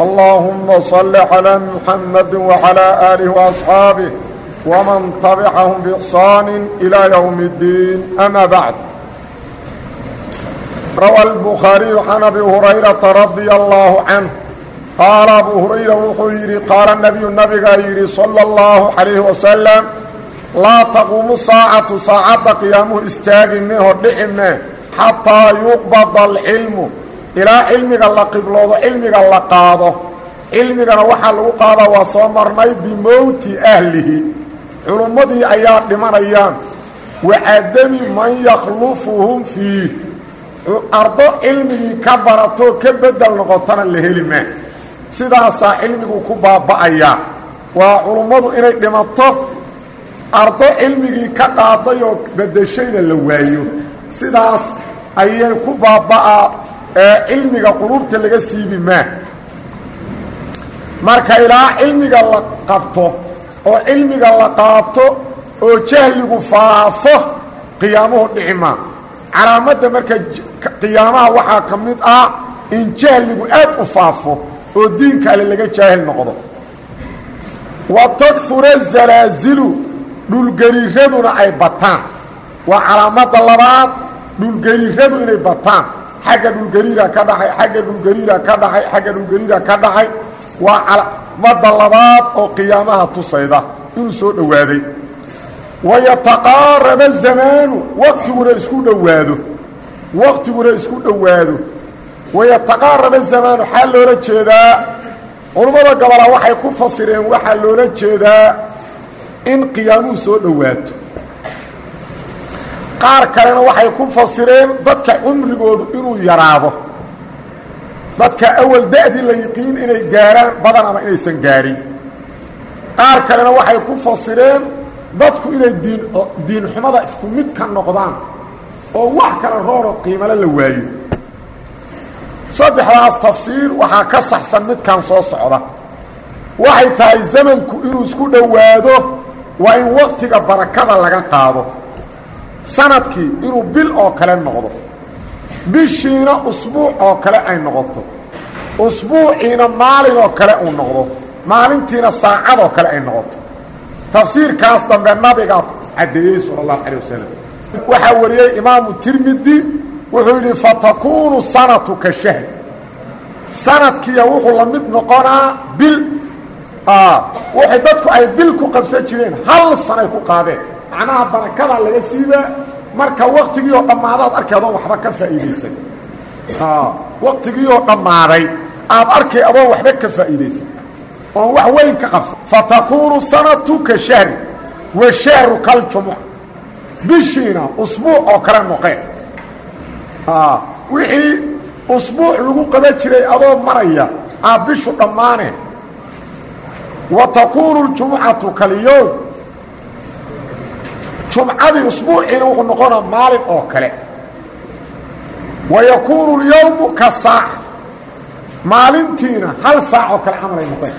اللهم صل على محمد وعلى آله وأصحابه ومن تبعهم بإحسان إلى يوم الدين أما بعد روى البخاري عن أبي هريرة رضي الله عنه قال أبو هريرة وحيري قال النبي النبي غيري صلى الله عليه وسلم لا تقوم الساعة ساعة قيامه استاغمه ودحمه حتى يقبض العلم ilaa cilmiga la qibloodo cilmiga la qaado. Cilmigana waxaa lagu qaadaa waa soo marnay bimowti ahlihi. Culummadii ayaa dhimanayaan. Wacadami man yakhlufuhum fiih. Ardo cilmigii ka baratoo ka bedel noqotana la heli maa sidaasaa cilmigu ku baaba'ayaa waa culummadu inay dhimato ardo cilmigii ka qaaday oo bedeshayna la waayo. Sidaas ayay ku baaba'aa ee cilmiga qulubta laga siibi maa marka ilaa cilmiga la qabto oo cilmiga la qaato oo jahligu faafo qiyaamuhu dhici maa calaamadda marka qiyaamaha waxaa ka mid ah in jahligu aad u faafo oo diinka ale laga jaahil noqdo. Wa takura zalaazilu dhulgariiraduna ay bataan. Waa calaamadda labaad dhulgariiradu inay bataan xagga dhulgariira ka dhacay xagga dhulgariira ka dhacay xagga dhulgariira ka dhacay. Waa calaamada labaad oo qiyaamaha tusayda inuu soo dhowaaday wayataqaaraba zamaanu waqtiguna isku dhowaado waqtiguna isku dhowaado. Wayataqaaraba zamaanu xaa loola jeedaa culummada gobola waxay ku fasireen waxaa loola jeedaa in qiyaamuhu soo dhowaato qaar kalena waxay ku fasireen dadka cumrigoodu inuu yaraado. Dadka awal da'dii la yiqiin inay gaaraan badan ama inaysan gaarin. Qaar kalena waxay ku fasireen dadku inay diin diinxumada isku mid ka noqdaan oo wax kala rooro qiimale la waayo. Saddexdaas tafsiir waxaa ka saxsan midkan soo socda. Waxay tahay zamanku inuu isku dhowaado waa in waqtiga barakada laga qaado sannadkii inuu bil oo kale noqdo. Bishiina usbuuc oo kale ay noqoto. Usbuuciina maalin oo kale uu noqdo. Maalintiina saacad oo kale ay noqoto. Tafsiirkaas dambe nabiga caddeeyey sala allahu calay wasalam waxaa wariyey imaamu tirmidi wuxuu yidhi fatakuunu sanatu ka shahri sanadkiiya wuxuu la mid noqonaa bil. Waxay dadku ay bil ku qabsan jireen hal sanay ku qaadeen macnaha barakadaa laga siibaa marka waktigii oo dhammaadaad arkay adoon waxba ka faa'iidaysan waktigii oo dhammaaday aad arkay adoon waxba ka faa'iidaysan oon wax weyn ka qabsan. Fatakuunu sanatu ka shahri wa shahru kaljumuc bishiina usbuuc oo kale noqeen. Wixii usbuuc lagu qaban jiray adoo maraya aa bishu dhammaane wa takuunu ljumucatu kalyowm jumcadii usbuuciina wuxuu noqonaa maalin oo kale. Wa yakuunu اlyowmu ka saaca maalintiina hal saac oo kale camalay noqeen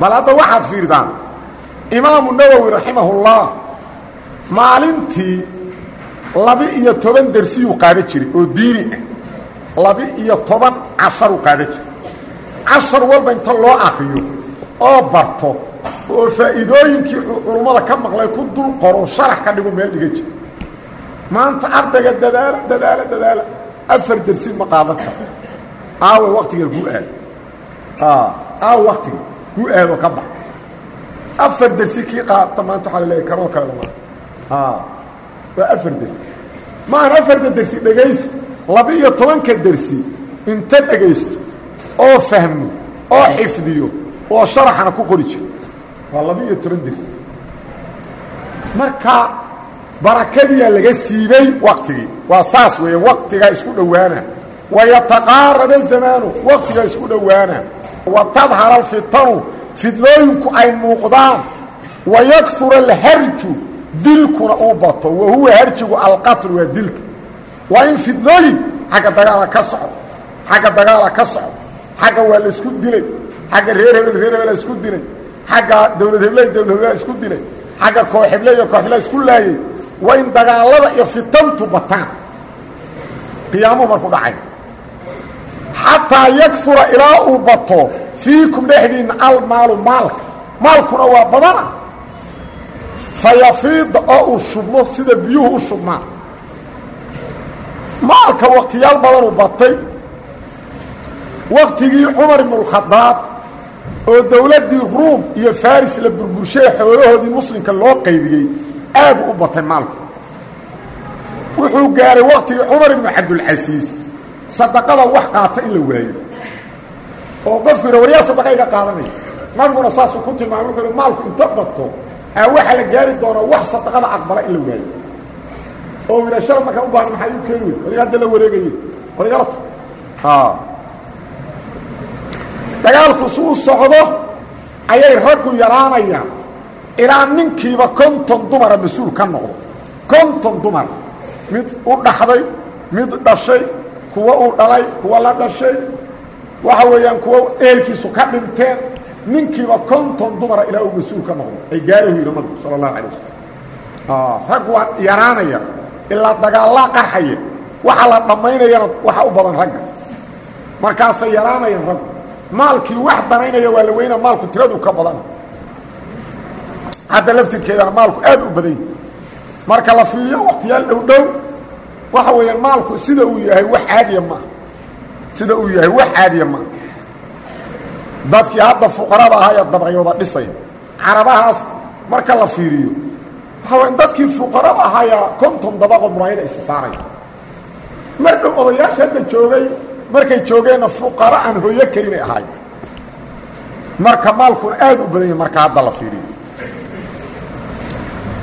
bal hadda waxaad fiirdaan imaamu nawowi raximahullah maalintii laba-iyo toban dersiyuu qaada jiray oo diini ah. Laba-iyo toban casharuu qaada jiray. Cashar walba inta loo akriyo oo barto oo faa'iidooyinkii culummada ka maqlay ku dul qoro sharax ka dhigo meel dhiga jiro maanta ardayga dadaala dadaala dadaala. Afar dersi ma qaadan karo aawe waktiga guu aado. Aawe waktiga guu aado ka bax. Afar dersi kii qaata maanta waxaa laleeyahy kanoo kale lama waa afar dersi maahan afarta dersi dhegaysi laba-iyo tobanka dersi inta dhegaysto oo fahmo oo xifdiyo oo sharaxana ku qori jiro waa laba-iyo toban dersi marka barakadiyaa laga siibay waktigii waa saas weeye waktigaa isku dhowaana. Wayataqaaraba zamaanu waktigaa isku dhowaana. Wa tadhara alfitanu fidlooyinku ay muuqdaan. Wayakura alharju dilkuna uu bato. Wa huwa harjigu alqatlu waa dilka. Waa in fidlooyin xagga dagaala ka socdo xagga dagaala ka socdo xagga waa la isku dilay. Xagga reer hebel reer hebela isku dilay xagga dawlad hebley dawlad isku dilay xagga koox hebley iyo koox hebla isku laayay waa in dagaalada iyo fitantu bataan. Qiyaamuhu marku dhacay. Xataa yakura ilaa uu bato fiikum dhexdiinna almaalu maalka. Maalkuna waa badana fayafiida oo uu shubmo sida biyuhu u shubmaan. Maalka waktiyaal badanuu batay. Waktigii cumar ibnualkhadaab oo dowladdii ruum iyo faris la burburshay xoolahoodii muslimka loo qaybiyey aadu u batay maalku. Wuxuu gaaray waktigii cumar ibnu cabdulcasiis sadaqada wax qaata in la waayo. Oo qofku yidha waryaa sadaqa iga qaadanaya nabiguna saasuu ku tilmaamay wuxuu hi maalku inta bato aa waxaa la gaari doonaa wax sadaqada aqbala in la waayo. Oo yidha shala markaan u baahna maxaa iu keeni wey waliga hadda la wareegayey waligalata dagaalku su u socdo ayay raggu yaraanayaan. Ilaa ninkiiba konton dumara mas'uul ka noqdo. Konton dumar. Mid u dhaxday mid dhashay kuwa uu dhalay kuwa la dhashay. Waxa weeyaan kuwa eelkiisu ka dhinteen ninkiiba konton dumara ilaa uu mas'uul ka noqdo. Ay gaarahu yidhi nabigu sala allahu alay wasalam rag waa yaraanaya ilaa dagaallaa qarxaya. Waxa la dhammaynayana waxa u badan ragga. Markaasay yaraanayaan raggu maalkii wax danaynaya waa la weyna maalku tiradu ka badan. Hadda laftirkeedana maalku aad u badan yahi marka la fiiriyo waktiyaal dhow dhow waxa weeyaan maalku sida uu yahay wax caadiya maaha sida uu yahay wax caadiya maaha dadkii hadda fuqarada ahaa ee dabaqyooda dhisaya carabahaas marka la fiiriyo waxa weya dadkii fuqarada ahaayaa konton dabaqoo muraayada isa saaraya mar dhow odayaasha hadda joogay markay joogeenna fuqara aan hooyo kelinay ahaay marka maalkuna aad u badan yahi marka hadda la fiiriyo.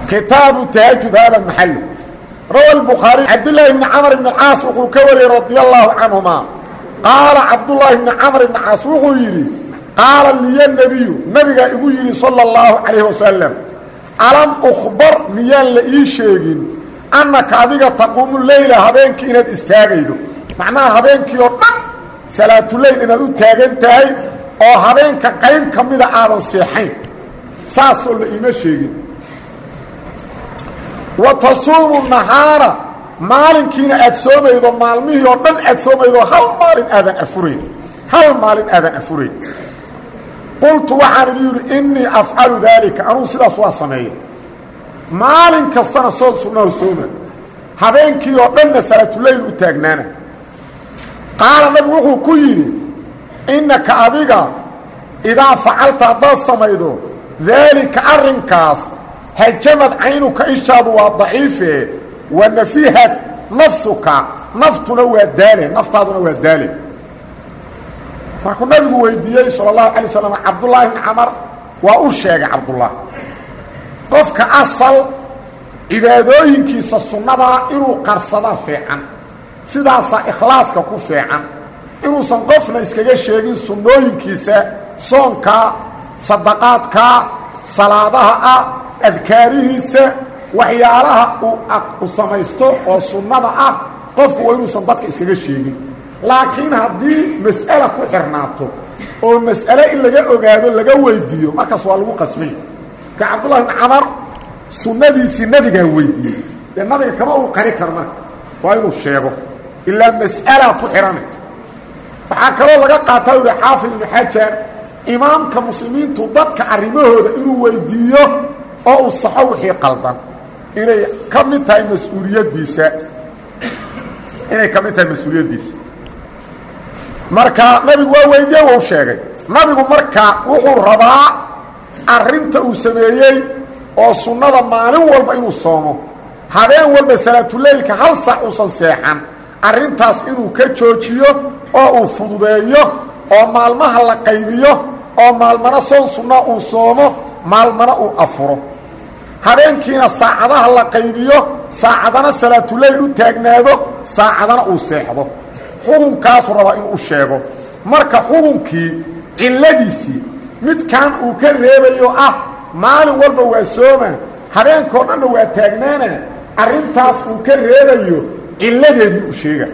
Kitaabu tahajud hada maxalu rawa lbukhaari cabdulaahi bni camr ibni caas wuxuu ka wariyey radia allaahu canhumaa. Qaala cabdullaahi bni camr ibni caas wuxuu yidhi qaala liya nebiyu nabigaa igu yidhi sala اllahu calayh wasalam alam ukhbar miyaan la ii sheegin annaka adiga taquumu leyla habeenkii inaad istaagaydo? Macnaha habeenkii oo dhan salaatuleyl inaad u taagan tahay oo habeenka qayb ka mida aadan seexayn. Saasoo la iima sheegin. Wa tasuumu nahaara maalinkiina aad soomaydo maalmihii oo dhan aad soomaydo hal maalin aadan afurayn. Hal maalin aadan afurayn. Qultu waxaan idhi yidhi innii afcalu daalika. Anugu sidaas waa sameeya maalin kastana soon sunnaho sooma. Habeenkii oo dhanna salaatuleyl u taagnaana qaala nabigu wuxuu ku yidhi innaka adiga idaa facalta haddaad samaydo daalika arrinkaas hajamad caynuka ishaadu waa daciife wa nafihad nafsuka naftuna waa daale naftaaduna waa daale. Markuu nabigu weydiiyey sala allahu alay waslam cabdullaahi bni camar waa u sheegay cabdullah qofka asal cibaadooyinkiisa sunnadaa inuu qarsadaa fiican sidaasaa ikhlaaska ku fiican. Inuusan qofna iskaga sheegin sunnooyinkiisa soonka sadaqaadka salaadaha ah adkaarihiisa waxyaalaha uu samaysto oo sunnada ah qofku waa inuusan dadka iskaga sheegin. Laakiin haddii mas'ala ku xirnaato oo mas'ale in laga ogaado laga weydiiyo markaas waa lagu qasmay ka cabdullahi bn camar sunnadiisii nabigaa weydiiyey. Dee nabiga kama uu qari karo marka? Waa inuu sheego ilaa mas'alaa ku xihana waxaa kaloo laga qaataa u yihi xaafid ibnu xajar imaamka muslimiintu dadka arrimahooda inuu weydiiyo oo uu saxo wixii qaldan. Inay ka mid tahay mas'uuliyaddiisa. Inay ka mid tahay mas'uuliyaddiisa. Marka nabigu waa weydiye wau sheegay. Nabigu marka wuxuu rabaa arrinta uu sameeyey oo sunnada maalin walba inuu soomo. Habeen walba salaatuleylka hal sac uusan seexan arrintaas inuu ka joojiyo oo uu fududeeyo oo maalmaha la qaybiyo oo maalmana soon sunna uu soomo maalmana uu afuro. Habeenkiina saacadaha la qaybiyo saacadana salaatuleyl u taagnaado saacadana uu seexdo. Xukunkaasuu rabaa inuu u sheego. Marka xukunkii cilladiisii midkan uu ka reebayo ah maalin walba waa sooma. Habeenkao dhanna waa taagnaana arrintaas uu ka reebayo cilladeedii u sheega.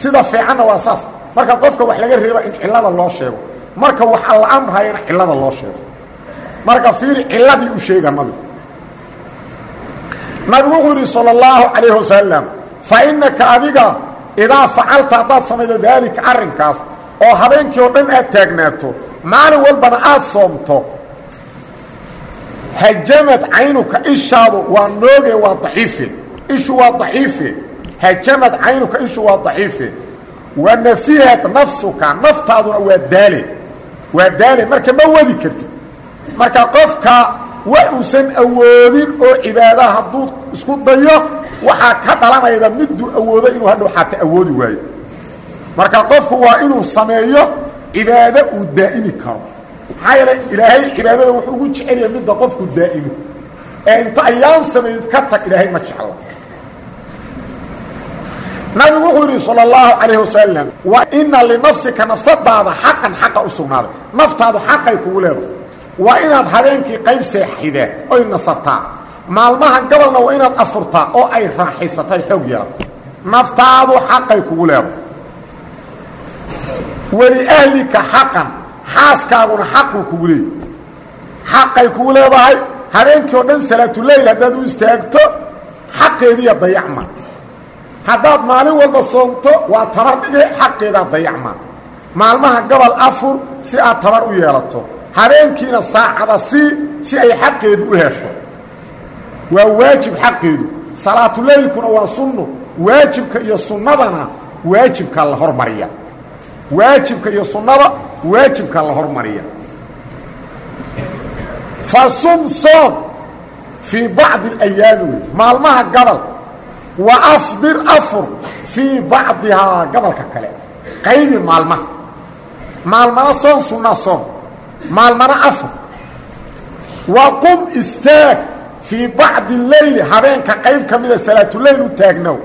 Sida fiicanna waa saas. Marka qofka wax laga reeba in cillada loo sheego. Marka waxa la amrayana cillada loo sheego. Marka fiiri cilladii u sheega nabigu nabigu wuxuu yidhi salى اllahu calayh wasalam fa innaka adiga idaa facalta haddaad samaydo daalika arrinkaas oo habeenkii oo dhan aad taagnaato maalin walbana aad soomto hajamad caynuka ishaadu waa nooge waa daciife ishu waa daciife hajamad caynuka ishu waa daciife. Wa nafihad nafsuka naftaaduna waa daale waa daale marka ma wadi kartid marka qofka wax uusan awoodin oo cibaada hadduu isku dayo waxaa ka dhalanayda miduu awoodo inuu hadhow xaata awoodi waayo. Marka qofku waa inuu sameeyo cibaado uu daa'imi karo. Maxaa yeele ilaahay cibaadada wuxuu ugu jecelyahay midda qofku daa'imo ee inta ayaan samayd ka tag ilaahay ma jeclo nabigu wuxuu yidhi salى اllahu calayh wasalam wa ina linafsika nafsadaada xaqan xaqa u sugnaaday. Naftaadu xaqay kugu leedahay. Waa inaad habeenkii qayb seexidee oy nasataa. Maalmaha gabalna waa inaad afurtaa oo ay raaxaysatay xoog yeelato. Naftaadu xaqay kugu leedahay. Waliahlika xaqan xaaskaaguna xaquu kugu leeyahy xaqay kugu leedahay habeenkii oo dhan salaatuleyl haddaad u istaagto xaqeediiya dayacma haddaad maalin walba soomto waa tabar dhige xaqeedaa dayacma maalmaha gobol afur si aad tabar u yeelato. Habeenkiina saacada sii si ay xaqeedu u hesho. Waa waajib xaqeedu. Salaatuleylkuna waa sunno waajibka iyo sunnadana waajibkaa la hormariya. Waajibka iyo sunnada waajibkaa la hormariya. Fa sum soom fii bacdi alayaami maalmaha gobol wa afdir afur fii bacdihaa gobolka kale qaybi maalmaha maalmana soon sunnaa soom maalmana afur wa qum istaag fii bacdi leyli habeenka qayb ka mida salaatuleyl u taagnow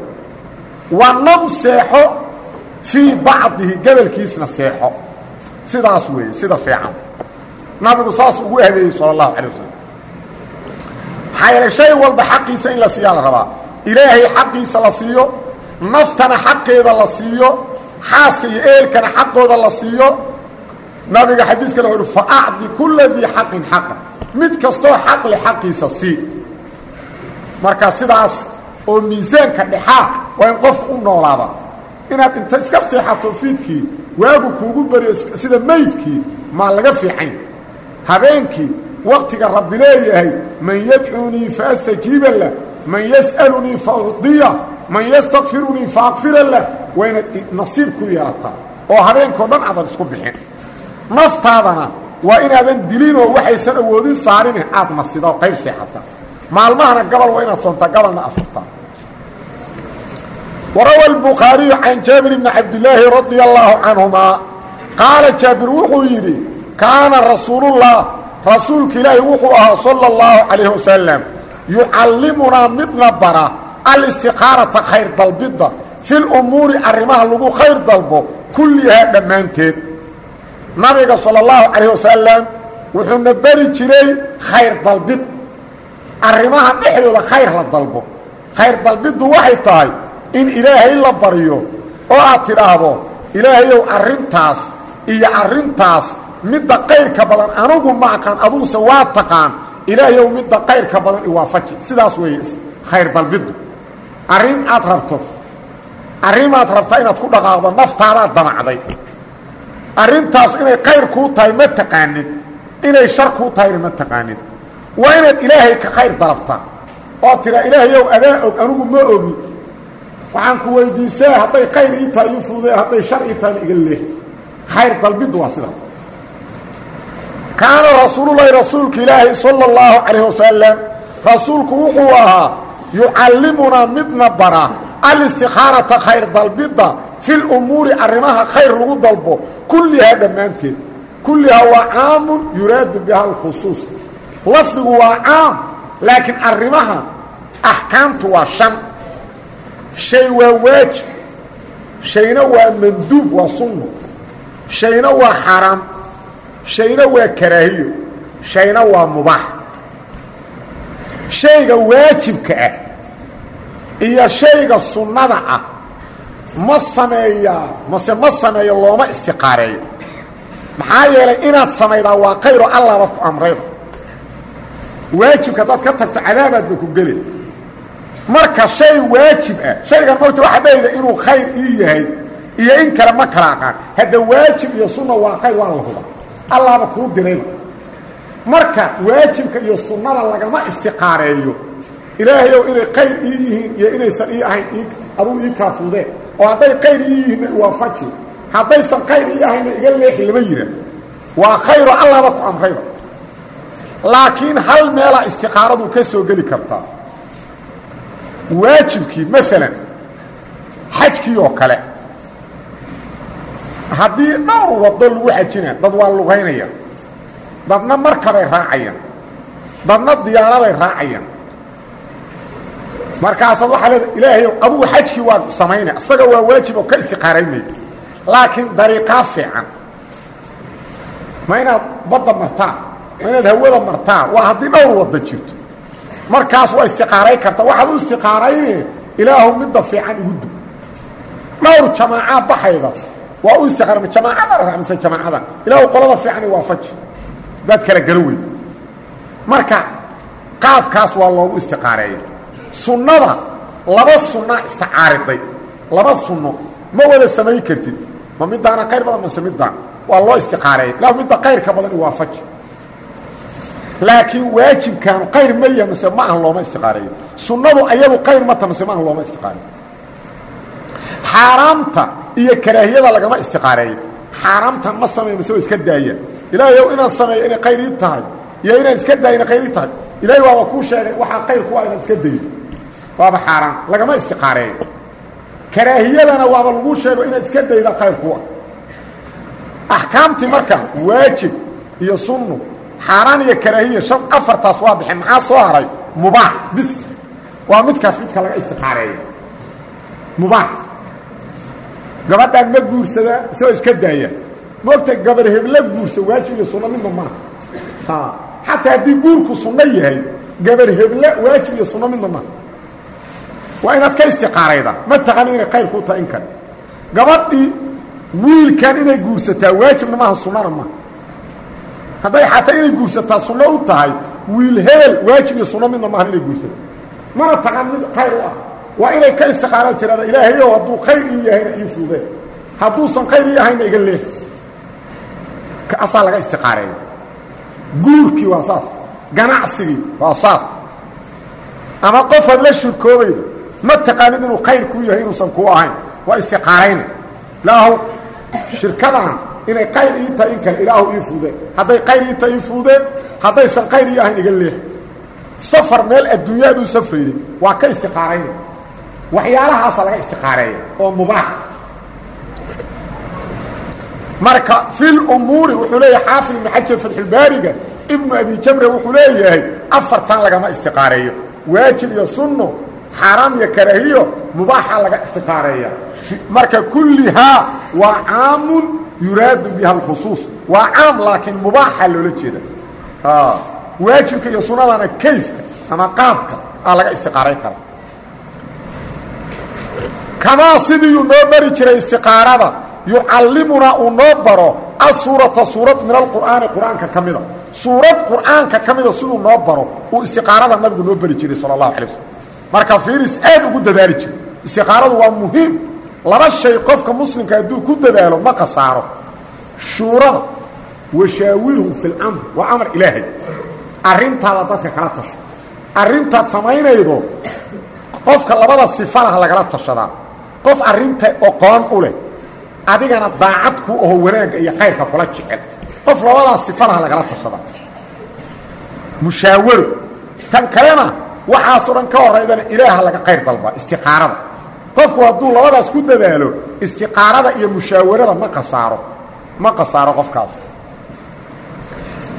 wa nam seexo fii bacdihi gobolkiisna seexo sidaas weeye sida fiican nabigu saas ugu habeeyey sala allahu calay wasalam maxaa yeele shay walba xaqiisa in la siiyaa la rabaa ilaahay xaqiisa la siiyo naftana xaqeeda la siiyo xaaska iyo eelkana xaqooda la siiyo. Nabiga xadiiskana wuxu uhi fa acdi kulla dii xaqin xaqa. Mid kastoo xaqle xaqiisa sii. Marka sidaas oo miisaanka dhexaa waa in qofku u noolaada. Inaad inta iska seexato fiidkii waagu kuugu beriyo sida maydkii maa laga fiican habeenkii waktiga rabbi leeyahay man yadcuunii faastajiiba lah man yas'alunii fa ucdiya man yastakfirunii fa akfira lah. Waa inaad nasiib ku yeelataa oo habeenkao dhan aadan isku bixin. Naftaadana waa inaadan dilinoo waxaysan awoodin saarin aad nasida oo qayb seexata. Maalmahana gabal waa inaad soontaa gabalna afurtaa warawa albukhaariyu can jaabir bni cabdilaahi radia allaahu canhumaa qaala jaabir wuxuu yidhi kaana rasuulullaah rasuulka ilaahi wuxuu ahaa sala allahu calayh wasalam yucallimunaa midna bara alistiqaarata khayr dalbidda fi lumuuri arrimaha lagu khayr dalbo kullihaa dhammaanteed nabiga salى اllahu calayh wasalam wuxuuna beri jiray khayr dalbid arrimaha dhexdooda khayr la dalbo khayr dalbiddu waxay tahay in ilaahay la baryo oo aad tidhaahdo ilaahayow arrintaas iyo arrintaas midda qayrka badan anugu ma aqaan aduguse waa taqaan ilaahayow midda qayrka badan iwaafaji sidaas weeye khayr dalbiddu. Arrin aad rabto. Arrimaad rabtaa inaad ku dhaqaaqdo naftaadaad damacday. Arrintaas inay qayr kuu tahay ma taqaanid. Inay shar kuu tahayna ma taqaanid. Waa inaad ilaahay ka khayr dalabtaa oo tidhaa ilaahayow adaa og anigu ma ogi. Waxaan ku weydiisaa hadday khayr ii tahay ii hadday shar ii tahayna iga khayr dalbiddu waa sidaas kaana rasuululahi rasuulka ilaahi sala اllahu calayh wasalam rasuulku wuxuu ahaa yucallimunaa midna bara alistikhaaرata khayr dalbidda fi lumuuri arrimaha khayr lagu dalbo kullihaa dhammaanteed. Kullihaa waa caamun yuraadu biha alkhusuus. Lafdigu waa caam laakiin arrimaha axkaamtu waa shan shay waa waajib shayna waa manduub waa sunno shayna waa xaaraam shayna waa karaahiyo. Shayna waa mubaax shayga waajibka ah iyo shayga sunnada ah ma sameeyaa mase ma sameeyo looma istiqaareeyo. Maxaa yeelay inaad samaydaa waa kayro allaba ku amrayba waajibka haddaad ka tagto cadaabaadba ku geli marka shay waajib ah shaygan mogta waxaa dhahayda inuu khayr ii yahay iyo in kale ma kala aqaan. Hadda waajib iyo sunna waa khayr waa la huba allaaba kuu dirayba marka waajibka iyo sunnada lagama istiqaareeyo. Ilaahayow inay qayr ii yihiin iyo inaysan ii ahayn aduu ii kaafuudeen oo hadday qayr ii yihiinna iwaafaji haddaysan qayr ii ahaynna iga leexi lama yidha waa khayro allaaba ku amrayba. Laakiin hal meelaa istiqaaradu ka soo geli kartaa. Waajibkii maalan xajkii oo kale haddii dhowr waddo lagu xajina dad waa lugaynaya dadna markabay raacayaan. Dadna diyaaraday raacayaan. Markaasaad waxaa leeda ilaahayow adugu xajkii waa samayna isaga waa waajib oo ka istiqaaraynaya laakiin dariiqaa fiican. Ma inaad badda martaa ma inaad hawada martaa waa haddii dhowr waddo jirto. Markaas waa istiqaaray karta. Waxaad u istiqaarayne ilaahu midda fiican igu dub. Dhowr jamaaca baxayda waa u istiqaarma jamaacada raacmise jamaacada. Ilaahu qolada fiicani waafaji daad kala galo weyd marka qaabkaas waa loogu istiqaareeya sunnada laba sunnaa isticaariday laba sunno. Ma wada samayn kartid. Ma midaana qayr badan mase midaan waa loo istiqaareeya ilaahu midda qayrka badan i waafaji laakiin waajibkaanu qayr ma yaha mase ma aha looma istiqaareeyo. Sunnadu ayadu qayr mata mase ma aha looma istiqaareeyo xaaraamta iyo karaahiyada lagama istiqaareeyo xaaraamtan ma sameeyo mase waa iska daaya ilaahayow inaan sameeyo inay qayr ii tahay iyo inaan iska daayo inay qayr ii tahay. Ilaahay waaba kuu sheegay waxaa qayr ku ah inaad iska dayo waaba xaaraan lagama istiqaareeyo karaahiyadana waaba laguu sheego inaad iska dayda qayr ku ah. Axkaamtii marka waajib iyo sunnu xaaraan iyo karaahiya shan afartaas waa baxeen maxaa soo haray? Mubaax bis. Waa midkaas midka laga istiqaareeyo mubaax gabadhaan ma guursadaa isagoo iska daaya. Moogta gabar hebla guursa waajib iyo sunno midna maaha xataa haddii guurku sunno yahay gabar hebla waajib iyo sunno midna maaha waa inaad ka istiqaarayda. Ma taqani inay qayr kuu tahay in kale gabadhii wiilkan inay guursataa waajibna maaha sunnana maaha hadday xataa inay guursataa sunno u tahay wiil hebel waajib iyo sunno midna maahan inay guursato mana taqaan mid khayr u ah waa inay ka istiqaara tirada ilaahayow hadduu khayr ii yahayna ii fuudeen hadduusan khayr ii ahayna iga leeh asaa laga istiqaareeya guurkii waa saas. Ganacsigii waa saas. Ama qofaad la shirkoobayda ma taqaanid inuu khayr kuu yahay inuusan kuu ahayn. Waa istiqaarayna ilaahu shirkadan inay qayr ii tahay in kale ilaahu ii fuudeen hadday qayr ii tahay ii fuudeen haddaysan qayr ii ahayn iga leeh safar meel adduunyaaduu safrayday waa ka istiqaarayna waxyaalahaasa laga istiqaareeya oo mubaax marka fil umuuri wuxuu leeyahay xaafid ibnu xajar fatxulbaariga ibnu abi jamre wuxuu leeyahay afartan lagama istiqaareeyo. Waajib iyo sunno xaaraam iyo karaahiyo mubaaxa laga istiqaareeya. Marka kullihaa waa caamun yuraadu biha alkhusuus. Waa caam laakiin mubaaxa loola jeeda. Waajibka iyo sunnadana kayfka ama qaabka aa laga istiqaaray kara kamaa sidiiuu noo bari jiray istiqaarada yucallimunaa uu noo baro asuurata suurad min alqur'aani qur'aanka ka mida. Suurad qur'aanka ka mida siduu noo baro uu istiqaarada nabigu noo bari jiray sala allahu alay waslm marka fiiris aad ugu dadaali jiray istiqaaradu waa muhiim. Laba shay qofka muslimka hadduu ku dadaalo ma khasaaro. Shuurada washaawirhum fi lamr waa amar ilaahay. Arrintaada dadka kala tasho. Arrintaad samaynaydo qofka labada sifalaha lagala tashadaa qof arinta oqoon u leh adigana daacad ku aho wanaagga iyo kayrka kula jecel. Qof labadaas sifalaha lagala tashada mushaawaro. Tan kalena waxaasoo dhan ka horaydana ilaaha laga qayr dalba istiqaarada. Qofku hadduu labadaas ku dadaalo istiqaarada iyo mushaawarada ma khasaaro ma khasaaro qofkaas.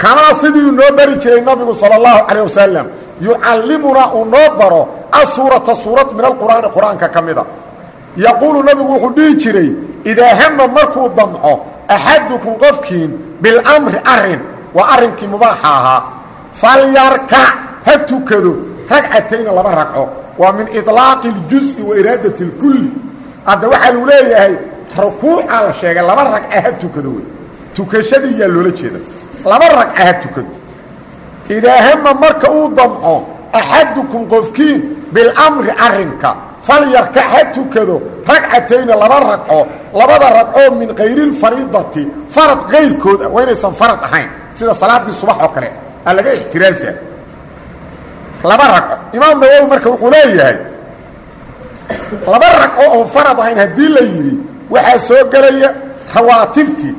Kanaa sidii noo bari jiray nabigu sala allahu calayh wasalam yucallimunaa uu noo baro asuurata suurad min alqur'aani qur'aanka ka mida yaquulu nabigu wuxuu dhihi jiray idaa hama markuu damco axadukum qofkiin bilamri arrin waa arrinkii mubaaxa ahaa falyarkac ha tukado ragcatayna laba ragco waa min iطlaaqi اljuز'i wa iraadati اlkulli hadda waxaa lagu leeyahay rukuucaa la sheegay laba ragca ha tukado wey tukashadii yaa loola jeeda laba ragca ha tukado idaa hama marka uu damco axadukum qofkiin bilamri arrinka falyarkac ha tukado ragcatayna laba ragco labada ragcoo min kayrilfariidati farad kayrkooda waa inaysan farad ahayn. Sida salaaddii subax oo kale aa laga laba ragco imaam nawowi marka wuxuu leeyahay laba ragco oon farad ahayn haddii la yidhi waxaa soo gelaya rawaatibtii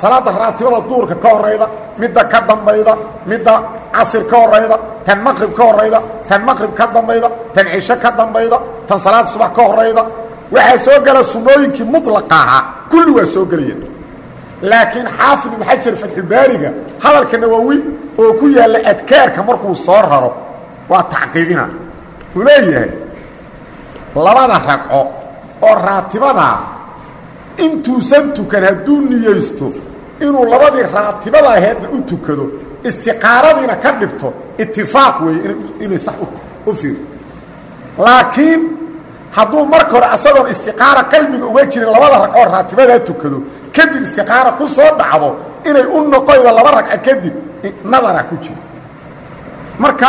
salaada raatibada duurka ka horayda midda ka dambayda midda casir ka horayda tan maqrib ka horayda tan maqrib ka dambayda tan cisho ka dambayda tan salaada subax ka horayda. Waxaa soo gela sunnooyinkii mutlaqa ahaa kulli waa soo gelaya. Laakiin xaafid ibn xajar fatxulbaariga hadalka nawowi oo ku yaalla adkaarka markuu soo raro waa tacqiibina. Wuxuu leeyahay labada ragco oo raatibadaa intuusan tukan hadduu niyeysto inuu labadii raatibada aheedna u tukado istiqaaradiina ka dhigto itifaaq weeye inay sax u fiirto laakiin hadduu marka hore asagoon istiqaara qalbiga uga jirin labada ragcoo raatibadaa tukado kadib istiqaara ku soo dhacdo inay u noqoydo laba ragco kadib nadara ku jiro marka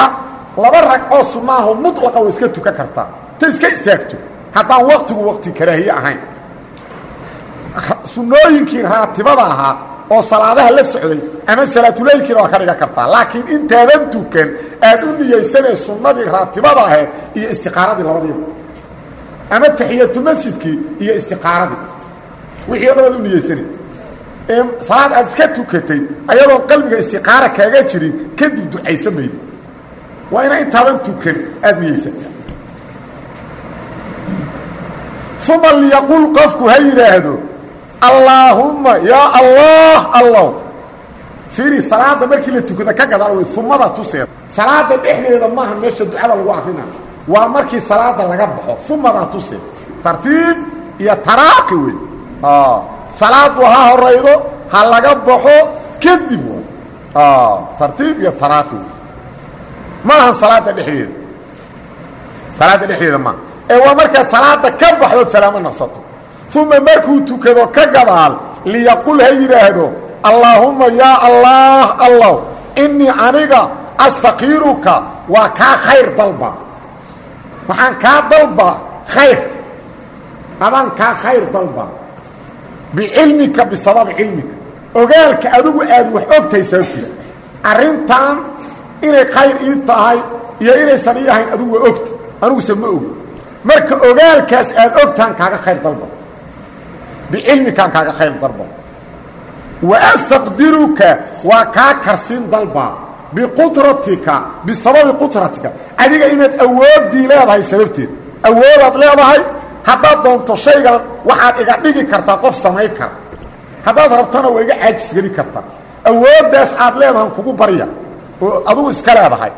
laba ragcoo sunnaaho mutlaqa way iska tukan kartaa. Ta iska istaagto haddaan waktigu wakti karaahiye ahayn. Sunnooyinkii raatibada ahaa oo salaadaha la socday ama salaatuleylkiina waa ka dhigan kartaa. Laakiin intaadan tukan aad u niyeysanay sunnadii raatibada ahayd iyo istiqaaradii labadiiba ama taxiyatumasjidkii iyo istiqaaradii. Wixii o dhan aad u niyeysanay ee salaad aad iska tukatay ayadoon qalbiga istiqaara kaaga jirin kadib ducaysan maydi. Waa inaa intaadan tukan aada niyeysataa uma liyaqul qofku ha yidhaahdo allaahumma yaa allah allow fiiri salaada markii la tukada ka gadaal wey umada tuseeda salaada dhexdeeda maaha meesha ducada lagu akrina waa markii salaada laga baxo umadaa tuseeda tartiib iyo taraaqi wey salaadu ha horaydo ha laga baxo kadib w tartiib iyo taraaqi wey maaha salaada dhexdeeda. Salaada dhexdeeda maaha ee waa markaa salaada ka baxdood salaamo naqsato uma markuu tukado ka gadaal liyaqul ha yidhaahdo allaahumma yaa allah allow innii aniga astakiiruka waa kaa khayr dalba waxaan kaa dalba khayr adaan kaa khayr dalba bicilmika bisababi cilmika ogaalka adigu aad wax ogtahay sababtiisa arrintan inay khayr ii tahay iyo inaysan ii ahayn adigu waa ogta aniguse ma og marka ogaalkaas aad ogtaan kaaga khayr dalba bicilmikaan kaaga khayr dalba wa astaqdiruka waa kaa karsiin dalba biqudratika bisababi qudratika adiga inaad awooddii leedahay sababteed awoodaad leedahay haddaad doonto shaygan waxaad iga dhigi kartaa qof samayn kara haddaad rabtana waa iga caajis geli kartaa awooddaas aad leedahan kugu barya oo adugu iska leedahay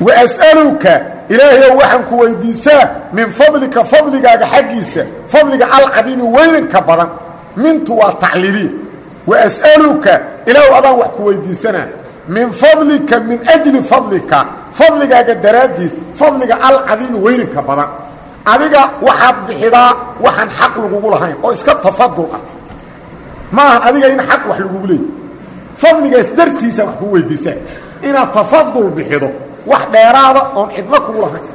wa as'aluka ilaahayow waxaan ku weydiisaa min fadlika fadligaaga xaggiisa fadliga alcadiimi weynanka badan mintu waa tacliiliya wa as'aluka ilaahu adaan wax ku weydiisanaa min fadlika min ajli fadlika fadligaaga daraaddiis fadliga alcadiimi weynanka badan. Adiga waxaad bixidaa waxaan xaq lagugu lahayn oo iska tafadul ah. Maaha adiga in xaq wax lagugu leeyay fadligaas dartiisa wax kuu weydiisaa inaad tafadul bixido wax dheeraada oon cidna kugu lahayn.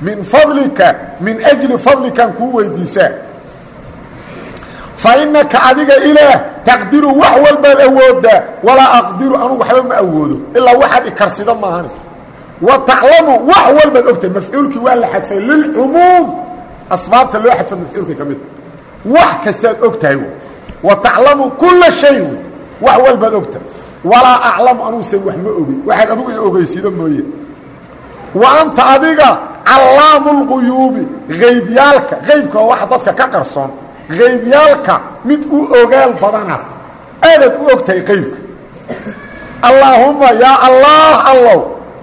Min fadlika min ajli fadlikaan kuu weydiisaa fa innaka adiga ilaah taqdiru wax walbaad awoodaa walaa aqdiru anugu waxba ma awoodo ilaa waxaad ikarsido maahani. Wa taclamu wax walbaad ogtahay mafcuulkii waa la xadfay lilcumuum asbaabta loo xadfa mafcuulka ka mid. Wax kastaad og tahay wa taclamu kula shay. Wax walbaad ogtahay walaa aclamu anugusan wax ma ogin. Waxaad adugu i ogeysido mooye. Wa anta adiga callaamu lquyuubi haybyaalka qaybka waxa dadka ka qarsoon qaybyaalka mid u ogaal badanaad aadaad u og qaybka allaahumma yaa allah allow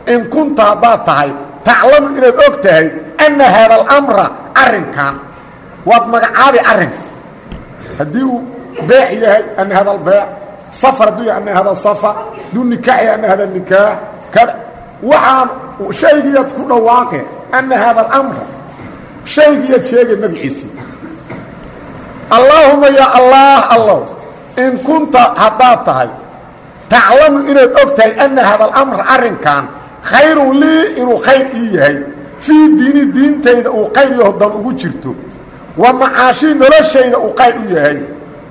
in kunta haddaad tahay taclamu inaad og anna haada alamra arrinkan. Waad magacaabi arrinka haddii uu beec yahay ana hada albeec safar hadduu yahay ana hada safar hadduu nikaax yahay ana hada nikaax ka waxaan shaygiiyaad ku dhawaaqe ana hada alamra. Shaygiiyaad sheegay magaciisii allaahuma ya allah allow in kunta haddaad tahay taclamu inaad og tahay ana hada alamra arrinkan khayrun lii inuu khayr ii yahay. Fii diini diintayda uu khayr yaho dan ugu jirto. Wa macaashii noloshayda uu qayr u yahay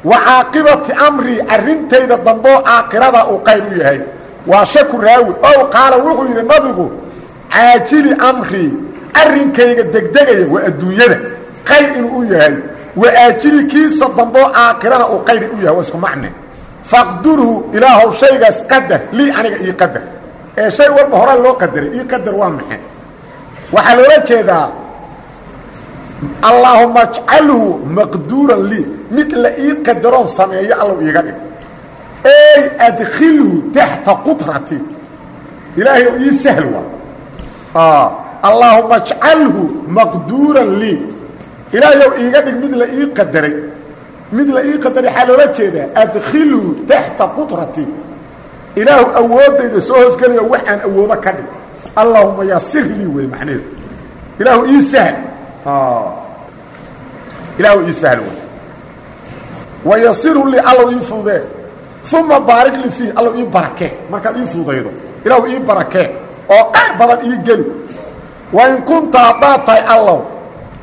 wa caaqibati amrii arrintayda damboo caaqirada uu qayr u yahay. Waa shaku raawi. Ow qaala wuxuu yidhi nabigu caajili amrii arrinkayga degdegaya waa adduunyada. Qayr inuu u yahay. Wa aajili kiisa damboo caaqirana uu qayr u yahay. Waa isku macne. Faqdurhu ilaahow shaygaas qadar lii aniga ii qadar. Ee shay walba horaa loo qadaray ii qadar waa maxe waxaa loola jeedaa allaahuma ajcalhu maqduuran lii mid la ii qadaroon sameeyo allow iiga dhig. Ey adkhilhu taxta qudrati. Ilaahay ii sahl waa. Allaahuma ajcalhu maqduuran lii ilaahay ow iiga dhig mid la ii qadaray. Mid la ii qadaray waxaa loola jeedaa adkhilhu taxta qudrati. Ilaahu awooddayda soo hoosgelaya wax aan awoodo ka dhig. Allaahuma yasir lii wey macnaheedu ilaahu ii sahl ilaahu ii sahl wey wayasiru lii allow ii fududee uma baarik lii fiih allow ii barakee markaad ii fududaydo ilaahu ii barakee oo qayr badan ii geli. Wa in kunta haddaad tahay allow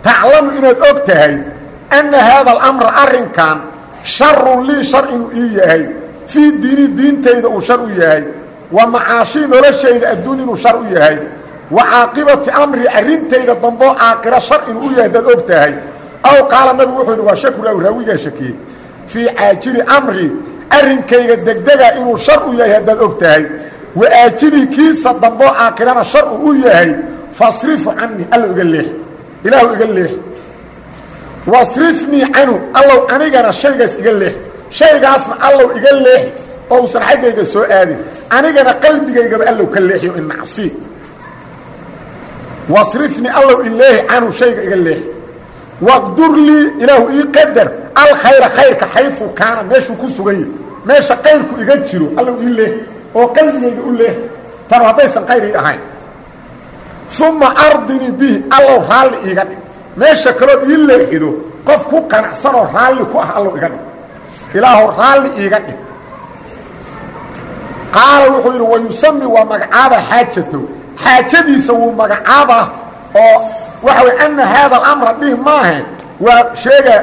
taclamu inaad og tahay anna haada alamra arrinkan sharun lii shar inuu ii yahay. Fii diini diintayda uu shar u yahay. Wa macaashii noloshayda adduun inuu shar u yahay wa caaqibati amri arrintayda damboo caaqiro shar inuu u yahay haddaad og tahay. Aw qaala nabigu wuxuu yidhi waa shaku raawi raawigaa shakiyey. Fii caajili amri arrinkayga degdega inuu shar u yahay haddaad og tahay. Wa aajilii kiisa damboo caaqirana shar uu u yahay fasrifu canii allow iga leex. Ilaahu iga leex. Wasrifnii canhu allow anigana shaygaas iga leex. Shaygaasna allow iga leexi oo uusan xaggayga soo aadin. Anigana qalbigaygaba allow ka leexiyo inacsi wasrifnii allow ileexi canhu shayga iga leexi waqdur lii ilaahu ii qadar alkhayra khayrka xayfu kaana meeshuu ku sugan yahy meesha qayrku iga jiro allow ii leexi oo qalbigayga u leexi tanu haddaysan qayr ii ahayn. Uma ardinii bihi allow raalli iiga dhig. Meesha kalood ii leexido qof ku qanacsanoo raalli ku ah allow iga dhig. Ilaahu raalli iiga dhig. Qaala wuxuu yidhi wayusami waa magacaaba xaajatow xaajadiisa wuu magacaabaa oo waxa way ana haada alamra dhihi maahe. Waa sheega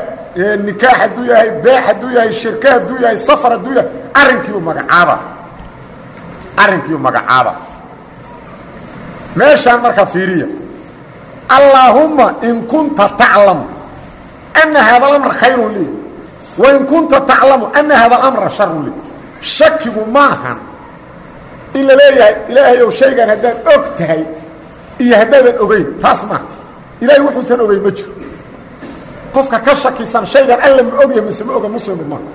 nikaax hadduu yahay beex hadduu yahay shirke hadduu yahay safar hadduu yahay arrinkiiu magacaaba. Arrinkiiu magacaaba. Meeshaan marka fiiriya allaahumma in kunta taclamu. Ana haada alamra khayrun lii. Wain kunta taclamu ana haada alamra sharun lii. Shakigu maahan in la leeyahay ilaahay ow shaygan haddaad og tahay iyo haddaadan ogeyn taas maaha ilahay wuxuusan ogeyn ma jiro. Qofka ka shakisan shaygan alla ma ogya mise ma oga muslimu maaha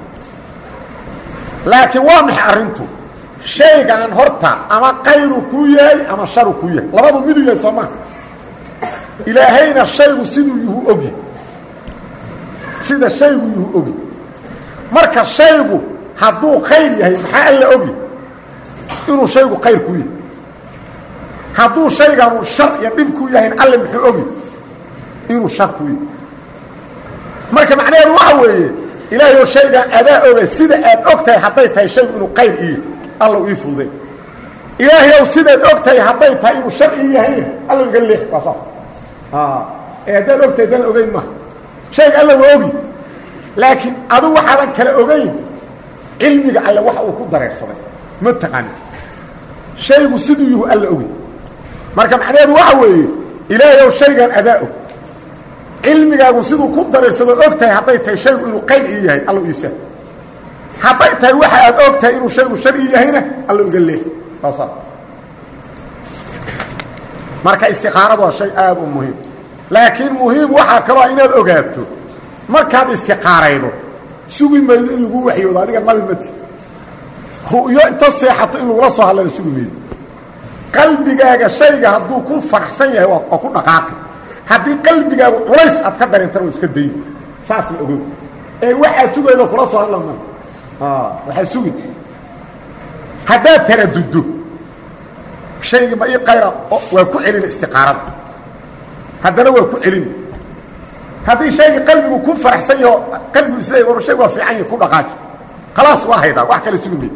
laakiin waa maxay arrintu? Shaygan horta ama qayru kuu yahay ama sharu kuu yahay. Labadu miduu yahay soo maaha ilaahayna shaygu siduu yuhu ogya sida shaygu yuhu ogya marka shaygu hadduu khayr yahay maxaa alla ogya inuu shaygu khayr ku yahay. Hadduu shayganu shar iyo dhib ku yahayn alle muxuu ogi inuu shar ku yahay. Marka macnaheedu waxa weeye ilaahayow shaygan adaa oga sida aad og tahay hadday tahay shaygu inuu qayr ii allow ii fuuday ilaahayow sidaad og tahay hadday tahay inuu shar ii yahayna allow iga leex waa saas. Ee haddaad og tahay haddaan ogeyn maha shayga alla waa ogi. Laakiin adu waxaadan kala ogayn cilmiga alle waxa uu ku dareersaday ma taqaani shaygu siduu yuhu alla ogi. Marka macnaheedu waxa weeye ilaahayow shaygan adaa og. Cilmigaagu siduu ku dareersado og hadday tahay shaygu inuu qayr ii yahay allow iisa. Hadday tahay waxa aad og inuu shaygu shar ii yahayna allow iga leex saasa marka istiqaaradu waa shay aada u muhiim. Laakiin muhiim waxaa kaloo inaad ogaato markaad istiqaaraydo sugi maydo in lagu waxyoodo adiga nabi ru'yo inta seexato in lagula soo hadlana sugi maydo qalbigaaga shayga hadduu ku faraxsan yahay waa ku dhaqaaqi haddii qalbigaagu culays aad ka dareentana waa iska dayi saasna ogow. Ee waxaad sugaydo kula soo hadla ma. Waxaad sugi haddaad taraduddo shaygii ma ii qayra waa ku celina istiqaarada haddana waa ku celin. Haddii shaygii qalbigu ku faraxsan yaho qalbigu isleey war shaygu waa fiican yahi ku dhaqaaji khalaas waa haydaa wax kale sugi may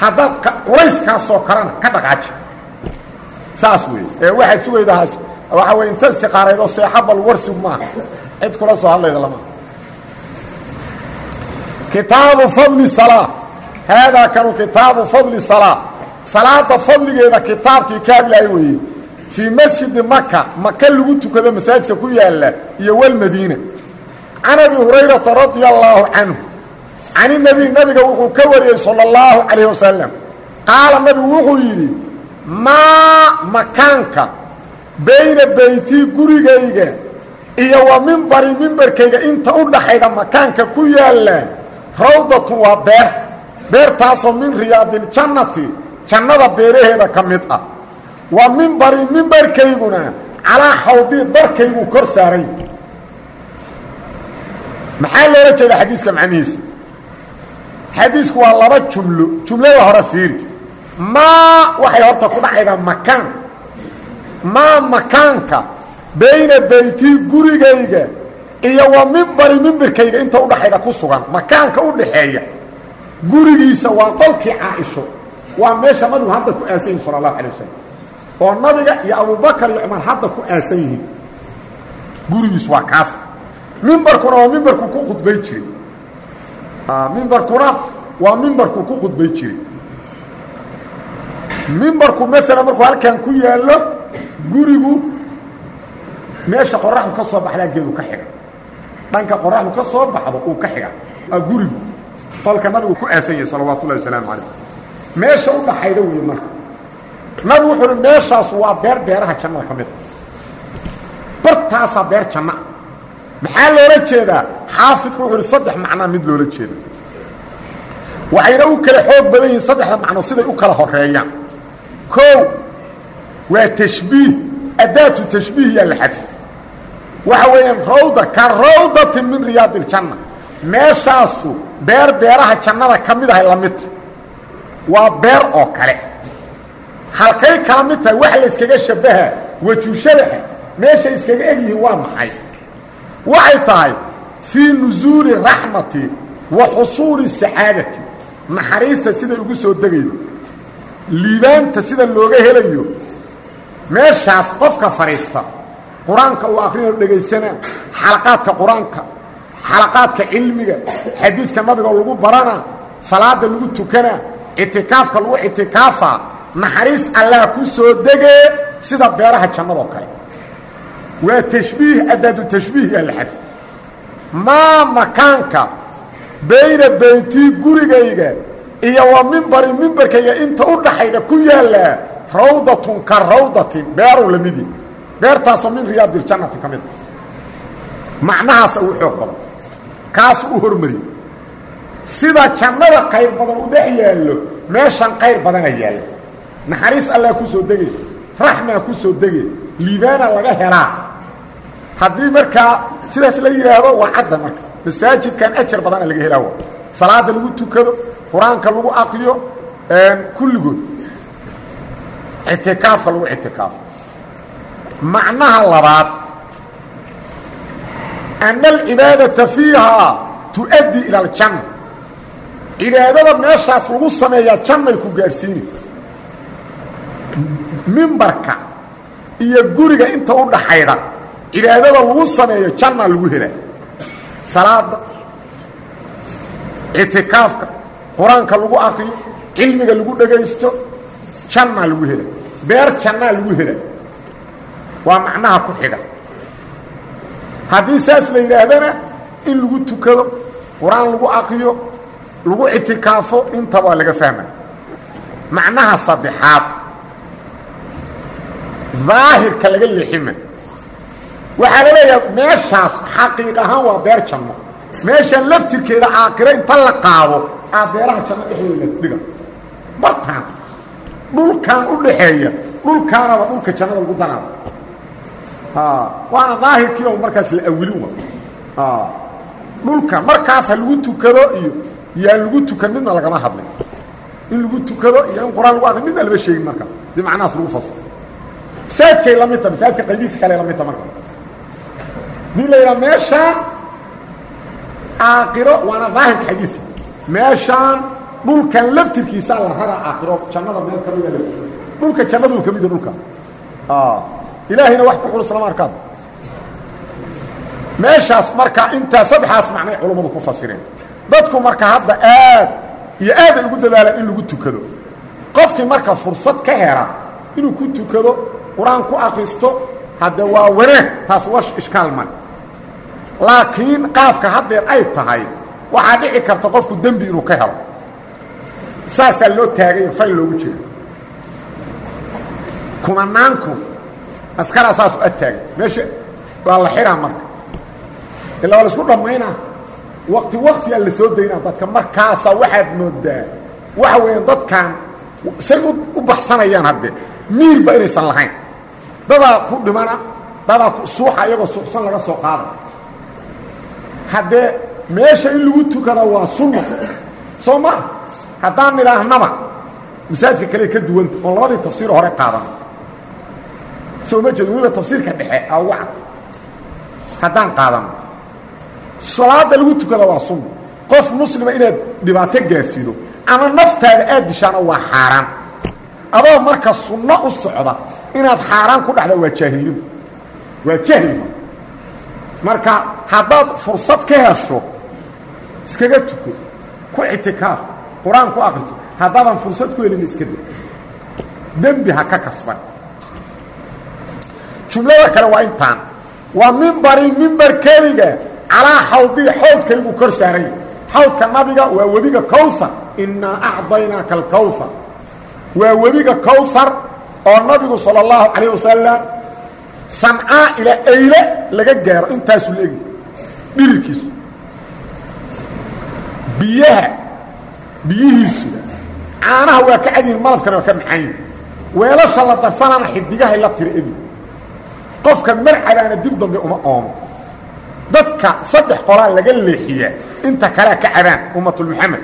haddaad culayskaasoo kalena ka dhaqaaji. Saas weeye. Ee waxaad sugaydahaas waxaa wey inta istiqaaraydoo seexabal warsig maaha cid kula soo hadlayda lama kitaabu fadli salaa haadaa kanu kitaabu fadli salaa salaada fadligeeda kitaabkii ka hadlaay weeye. Fii masjidi maka maka lagu tukado masaajidka ku yaalla iyo walmadiina can abi hurayrata radia allaahu canhu can inabiy nabiga wuxuu ka wariyey sala اllahu calayh wasalam qaala nabigu wuxuu yidhi maa makaanka bayna beytii gurigayga iyo wa mimbari mimbarkayga inta u dhaxayda makaanka ku yaalla rawdatun waa beer. Beertaasoo min riyaadiljannati jannada beeraheeda ka mid ah. Wa mimbari mimbarkayguna calaa xawdii darkayguu kor saaray. Maxaa loola jeeda xadiiska macnihiisa xadiisku waa laba jumlo jumlada hore fiiri. Maa waxay horta ku dhacaydaa makaan. Maa makaanka bayna beytii gurigayga iyo wa mimbari mimbirkayga inta udhaxayda ku sugan. Makaanka u dhaxeeya gurigiisa waa qolkii caaisho. Waa meesha nabigu hadda ku aasan yihiin sala allahu alay wasalam oo nabiga iyo abubakar iyo cumar hadda ku aasan yihiin. Gurigiis waa kaas. Mimbarkuna waa mimbarku ku khudbay jiray mimbarkuna waa mimbarku ku khudbay jiray mimbarku maala markuu halkan ku yaallo gurigu meesha qoraxdu ka soo baxdaa geedu ka xiga. Dhanka qoraxdu ka soo baxdo uu ka xiga. Aa gurigu. Qolka nabigu ku aasan yahay salawaatu ullahi wasalaamu calayh. Meesha u dhaxayda weeye marka. Nabigu wuxuu uhi meeshaas waa beer beeraha jannada ka mida bartaasaa beer janna maxaa loola jeedaa? Xaafidku wuxuu uhi saddex macnaa mid loola jeeda waxayna u kala xoog badan yihiin saddexda macno siday u kala horeeyaan kow waa tashbiih. Addaatu tashbiih yaa la xadfa waxa weeyaan rawda ka rawdatin min riyaadi iljanna meeshaasu beer beeraha jannada ka mid ahay la midta waa beer oo kale. Halkay kala mid tahay wax la yskaga shabbahaa wajuushadaha meeshay iskaga eg yihiin waa maxay waxay tahay fii nusuuli raxmati wa xusuuli sacaadati. Naxariista siday ugu soo degaydo. Liibaanta sida looga helayo. Meeshaas qofka fadhiista qur'aanka uu akrinayo dhegaysanaa xalaqaadka qur'aanka xalaqaadka cilmiga xadiidka nabiga lagu baranaa salaada lagu tukanaa ictikaafka lagu ictikaafaa naxariis allah ku soo degee sida beeraha jannadoo kale waa tashbiih addaadu tashbiih yaa la xadfa maa makaanka bayna beytii gurigayga iyo wa mimbari mimbarkayga inta u dhaxayda ku yaallaa rawdatun ka rawdatin beerow la midi beertaasoo min riyaadiljannati ka mid a macnahaasa ugu xoog badan kaasu u hormari sida jannada qayr badan u dhex yaallo meeshan qayr badana yaalla naxariis allaa ku soo degay raxmaa ku soo degay liibaana laga helaa haddii markaa sidaas la yidhaahdo waa cadda marka. Masaajidkan ajar badana laga helaa wa salaada lagu tukado qur'aanka lagu aqriyo kulligood. Ictikaafka lagu ictikaafo macnaha labaad ana alcibaadata fiihaa tu'addi ila aljanna cibaadada meeshaas lagu sameeyaa jannay ku gaadhsiini mimbarka iyo guriga inta u dhaxayda cibaadada lagu sameeyo jannaa lagu helaa salaada ictikaafka qur'aanka lagu akriyo cilmiga lagu dhegaysto jannaa lagu hela beer jannaa lagu hela waa macnaha ku xiga. Haddii saas la yidhaahdana in lagu tukado qur'aan lagu akriyo lagu ictikaafo intaba laga fahma. Macnaha saddexaad. Daahirka laga leexima waxaa la leeyaha meeshaas xaqiiq ahaan waa beer janno meeshan laftirkeeda aakiro inta la qaado aa beeraha janno dhexdooda dhiga. Bartaan dhulkan u dhaxeeya dhulkaanaba dhulka jannada lagu danaaba waana daahirkii oo markaas la awilin wa dhulka markaas ha lagu tukado iyo yaan lagu tukan midna lagama hadlin. In lagu tukado iyo in qur'aan lagu adli midna lama sheegin marka. Dii macnahaas lagu fasiro masaajidkay la mid ta masaajidka qaybihiisa kale la mid ta marka haddii la yidhaha meeshaan aakiro waana daahirka xadiiska meeshaan dhulkan laftirkiisaa la raraa aakiro jannada meel ka mida dhulka jannaduu ka mida dhulka. Ilaahayna wax ku culus lama arkaan meeshaas marka intaa saddexaas macnay culummadu ku fasireen. Dadku marka hadda aad iyo aad ay ugu dadaalaan in lagu tukado. Qofkii marka fursad ka hela inuu ku tukado qur'aan ku akristo hadde waa wanaag taas wash ishkaal male laakiin qaabka haddeer ay tahay waxaa dhici karta qofku dembi inuu ka helo. Saasaa loo taagayo fal loogu jeedo. Kumanaanku askaraa saas u adtaagay. Meesha waa la xiraa marka. Ilaa waa la isku dhammaynaa wakti waktiyaa la soo daynaa dadka markaasaa waxaad moodaa waxa weeyaan dadkan say u baxsanayaan haddee miirba inaysan lahayn. Dadaa ku dhimana dadaa suuxa iyagoo suuxsan laga soo qaada haddee meesha in lagu tukada waa sunna soo maa haddaan nidhaahnaba masaajidka kale ka duwanta oon labadii tafsiir hore qaadan. Soo ma jeedo weliba tafsiirka dhexe aa uga cad. Haddaan qaadano salaada lagu tukada waa sunna. Qof muslima inaad dhibaato gaarsiido ama naftaada aad dishaana waa xaaraan. Adoo marka sunno u socda inaad xaaraan ku dhexda waa jaahilnimo waa jahli marka haddaad fursad ka hesho iskaga tuko ku ictikaaf qur'aan ku akriso haddaadan fursad ku helina iska da dembi ha ka kasban. Jumlada kale waa intaan. Waa mimbarin mimbarkayga calaa xawdii xawdkaygu kor saaranya xawdka nabiga waa webiga kawhar innaa acdaynaaka alkawhar waa webiga kawhar oo nabigu sala allahu calayh wasalam sancaa ilaa ayle laga gaaro intaasu la egi dhirirkiisu biyaha biyihiisu. Caanaha waa ka cadyihin malabkana waa ka maxayin weelasha la darsanana xidigahay la tiro egi qofka marcadaana dib dambe uma oomo. Dadka saddex qolaa laga leexiyaa inta kalea ka cadaan ummatulmuxamed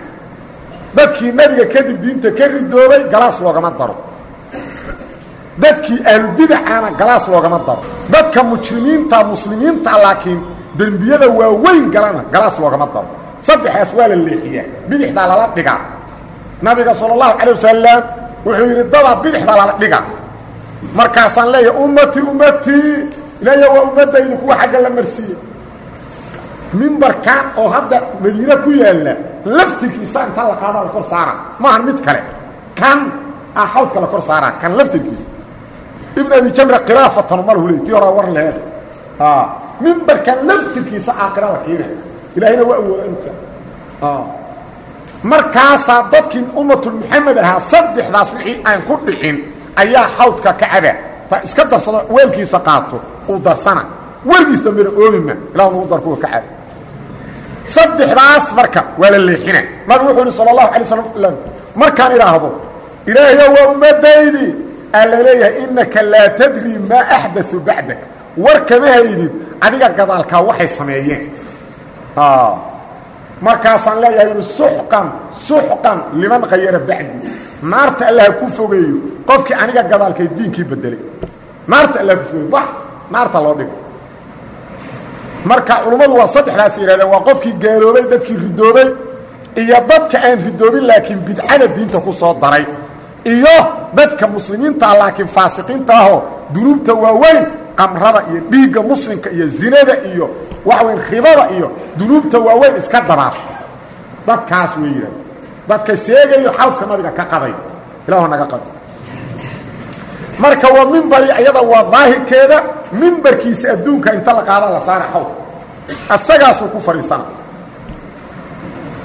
dadkii nebiga kadib diinta ka ridoobay galaas loogama daro dadkii ahlubidacaana galaas loogama daro. Dadka mujrimiinta muslimiinta laakiin dembiyada waaweyn galana galaas loogama daro. Saddexaas waa la leexiyaa bidixdaa lala dhigaa. Nabiga sala allahu calay wasalam wuxuu yidhi dadaa bidixdaa lala dhigaa. Markaasaan leeyahay ummatii ummatii ilaahiy waa ummaddaydu kuwa xagga la marsiiye mimbarkan oo hadda madiine ku yaalla laftirkiisa inta la qaada la kor saara. Maahan mid kale. Kan ah xawdka la kor saaraa kan laftirkiisa ibn abi jamra khilaafatan malahu le tii horaa war leheed mimbarkan laftirkiisa aakhirada kiina ilaahayna waa awooda inka markaasaa dadkii ummatulmuxamed ahaa saddexdaas wixii aan ku dhicin ayaa xawdka ka caba. Ta iska darsado weelkiisa qaato uu darsana. Weligiis dambena oomima ilah nagu dar kuwa ka caba. Saddexdaas marka waa la leexina. Nabigu wuxuu yihi sala allahu alay slam markaan idhaahdo ilaahayo waa ummaddaydii aa la leeyahay innaka laa tadri maa axdau bacdak. War kama haydid adiga gadaalkaa waxay sameeyeen. Markaasaan leeyahay suxqan suxqan liman khayara bacdi. Naarta allaha ku fogeeyo qofkii aniga gadaalkay diinkii bedelay naarta allaha ku fogeeyo bax naarta loo dhigo. Marka culummadu waa saddexdaas yidhahdeen waa qofkii gaaloobay dadkii ridoobay iyo dadka aan ridoobin laakiin bidcada diinta ku soo daray iyo dadka muslimiintaa laakiin faasiqiinta ahoo dunuubta waaweyn qamrada iyo dhiigga muslimka iyo zinada iyo waxa weyn ribada iyo dunuubta waaweyn iska dabaasha dadkaas way yidhahdeen dadka seegayo xawdka nabiga ka qaday ilaahu naga qaday. Marka waa mimbari ayada waa daahirkeeda mimbarkiisa adduunka inta la qaada la saara xawd. Asagaasuu ku fadhiisana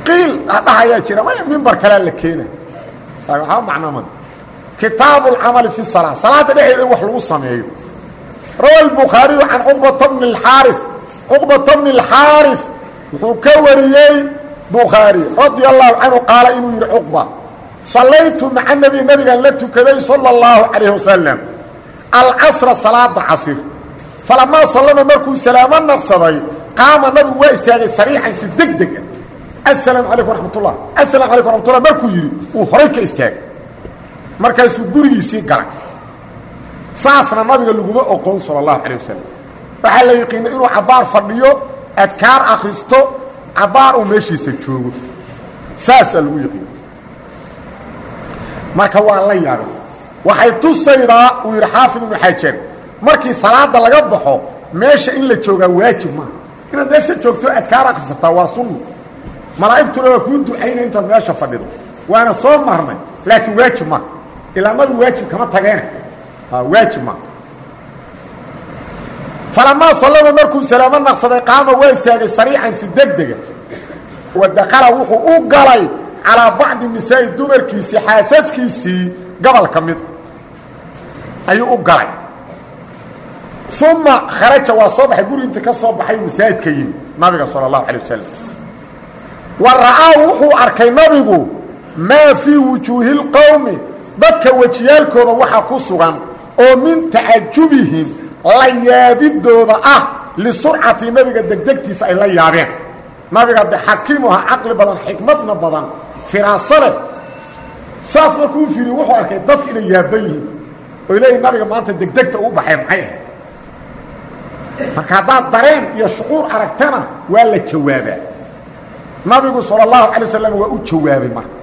qiil dhahayaa jira mimbar kalea la keena waxaa macnama kitaabu اlcamali fi salaa salaada dhexeeda in wax lagu sameeyo rawa albukhaariyu can cuqbata bni اlxaari cuqbata bni اlxaarif wuxuu ka wariyey bukhaari radia allahu canhu qaala inuu yidhi cuqba sallaytu maca nebi nabigaan la tukaday sala اllahu calayh wasalam alcasra salaada casir falamaa sallama markuu salaamo naqsaday qaama nabigu waa istaagay sariixan si deg deg assalaamu calaykum raxmatullah asalamu calaykum raxmatullah markuu yidhi uu horay ka istaagay markaasuu gurigiisii galay. Saasna nabiga laguma oqon sala allahu calay wasalam waxaa la yaqiinay inuu cabbaar fadhiyo adkaar akhristo cabbaar uu meeshiisa joogo. Saasaa lagu yaqiinay marka waa la yaabay waxay tusaydaa uu yidhi xaafid ibnu xajar markii salaada laga baxo meesha in la joogaa waajib maaha. Inaad meesha joogto adkaar akhrisataa waa sunna malaa'igtuna waa kuu ducaynay intaad meesha fadhido. Waana soo marnay laakiin waajib maaha ilaa nabigu waajib kama tageene waajib maaha falamaa sallama markuu salaamo naqsaday qaama waa istaagay sariican si degdega. Wa dakala wuxuu u galay calaa bacdi nisaa'i dumarkiisii xaasaskiisii gobol ka mid. Ayuu u galay. Uma kharaja waa soo baxay guri inta ka soo baxay masaajidka yimi nabiga sala allahu calay wasalam wa ra'aa wuxuu arkay nabigu maa fii wujuuhi lqowmi dadka wejiyaalkooda waxa ku sugan oo min tacajubihim la yaabidooda ah lisurcati nabiga degdegtiisa ay la yaabeen. Nabiga de xakiimuha caqli badan xikmadna badan firaaso leh. Saas markuu fiiriy wuxuu arkay dadka inay yaaban yihiin oy leeyihiin nabiga maanta degdegta uu baxay maxay ahayd? Marka haddaad dareen iyo shucuur aragtana waa la jawaabaa nabigu sala allahu calay wasalam waa u jawaabay marka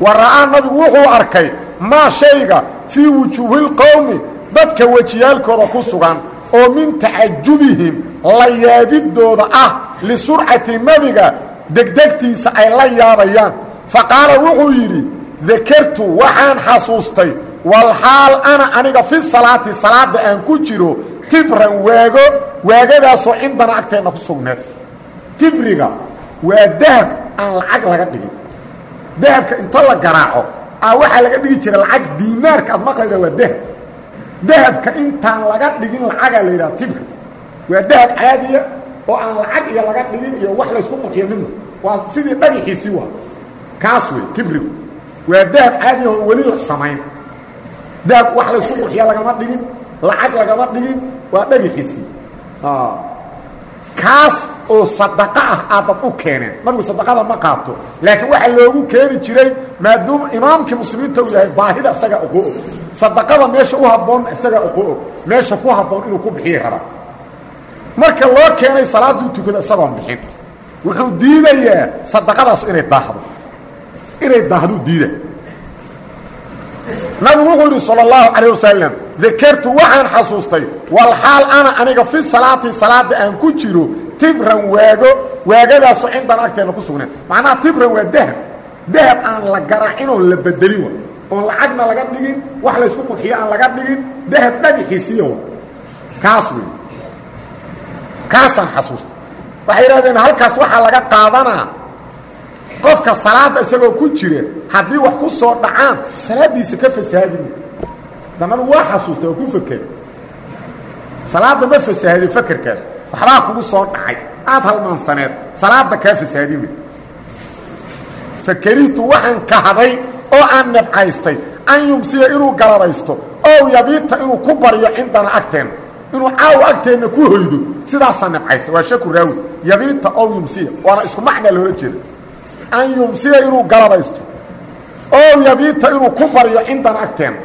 wa ra'aa nabigu wuxuu arkay maa shayga fii wujuuhi lqowmi dadka wejiyaalkooda ku sugan oo min tacajubihim la yaabidooda ah lisurcati nebiga degdegtiisa ay la yaabayaan. Fa qaala wuxuu yidhi dakartu waxaan xasuustay walxaal ana aniga fi salaati salaadda aan ku jiro tibran waago waagadaasoo cindana agteenna ku sugneed. Tibriga waa dahab aan lacag laga dhigin. Dahabka inta la garaaco a waxaa laga dhigi jira lacag diinaarka aad maqlayda waa dahab dahabka intaan laga dhigin lacagaa la yidhaha tibri waa dahab caadiya oo aan lacag iyo laga dhigin iyo wax laysku qurxiyo midna waa sidii dhagaxiisii waa. Kaas wey tibrigu. Waa dahab caadiya oo weli la samayn. Dahab wax laysku qurxiya lagama dhigin lacag lagama dhigin waa dhagaxiisii kaas oo sadaqa ah aad dad u keeneen nabigu sadaqada ma qaato laakiin waxaa loogu keeni jiray maadaama imaamkii muslimiinta uu yahay baahida isagaa oqo og sadaqada meesha u habboonna isagaa oqo og meesha ku habboon inuu ku bixiyi rabaa marka loo keenay salaaduu tukado isagoon bixin wuxuu diidayaa sadaqadaasu inay daahdo inay daahdu diida nabigu wuxuu yidhi salى اllahu calayه wasalam dakartu waxaan xasuustay walxaal ana aniga fi salaati salaada aan ku jiro tibran waago waagadaasoo cindan agteena ku sugneen macnaha tibran waa dahab. Dahab aan la garaacin oon la bedelin wa oon lacagna laga dhigin wax laysku qurxiyo aan laga dhigin dahab dhagaxiisiya wa kaas wey kaasaan xasuustay. Waxay yidhahdeen halkaas waxaa laga qaadanaa qofka salaada isagoo ku jira haddii wax ku soo dhacaan salaaddiisa ka fasahaadin dannagu waa xasuusta oo ku faker salaadda ma fasahaday fakerkaas waxbaa kugu soo dhacay. Aad halmaansaneed salaadda kaa fasahaadin fakeritu waxaan kahday oo aan nabcaystay an yumsiya inuu galabaysto ow yabiita inuu ku baryo cindana agteenna inuu caawa agteenna ku hoydo sidaasaa nabcaystay. Waa shaku raawi. Yabiita ow yumsiya. Waana isku macnaa loola jeeda an yumsiya inuu galabaysto oo yabiita inuu ku baryo cindan agteena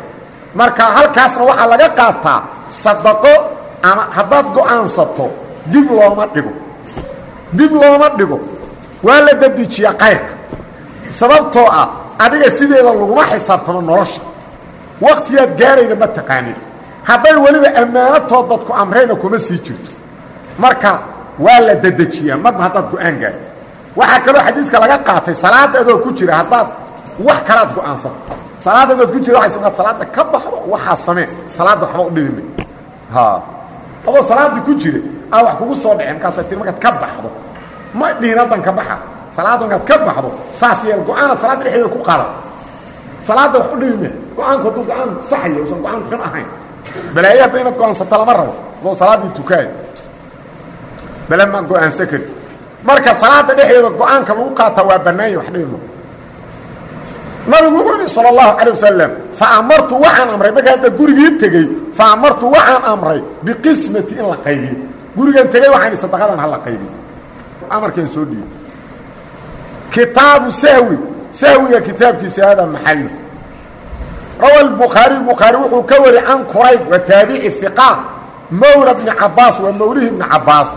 marka halkaasna waxaa laga qaataa sadaqo ama haddaad go'aansato dib looma dhigo. Dib looma dhigo. Waa la dedejiyaa kayrka sababtoo ah adiga sideeda laguma xisaabtamo nolosha. Wakhtiyaad gaarayda ma taqaanin hadday weliba ammaanatoo dadku amrayna kuma sii jirto. Marka waa la dedejiyaa marba haddaad go'aan gaarto. Waxaa kaloo xadiiska laga qaatay salaada adoo ku jira haddaad wax kalaad go'aansato salaada adood ku jira waay ad salaada ka baxdo waxaa samee. Salaadda waxba u dhibime adoo salaaddii ku jira aa wax kugu soo dhaceen markaasa tii markaad ka baxdo. Ma dhihin haddan ka baxa. Salaadda markaad ka baxdo saas yeel go'aanaad salaadda dhexdeeda ku qaada salaadda wax u dhibime go'aanku hadduu go'aan saxaya usan go'aan xun ahayn. Balaaye hadda inaad go'aansato lama rabo. Adoo salaaddii tukaayo bale ma go'aansa karti marka salaada dhexdeeda go'aanka lagu qaata waa bannaanya wax dhibimo nabigu wuxuu yidhi salى اllahu calيه wasalam faamartu waxaan amray marka hadda gurigii tegey faamartu waxaan amray biqismati in la qaybiyo gurigan tegey waxaan idhi sadaqadan hala qaybiy amarkan soo dhiibi kitaabu sahwi sahwiga kitaabkiisa hada maxallu rawa bukhaariy bukhaari wuxuu ka wari can kurayb wa taabici fiqa mawla bni cabaas waa mawlihi bni cabaas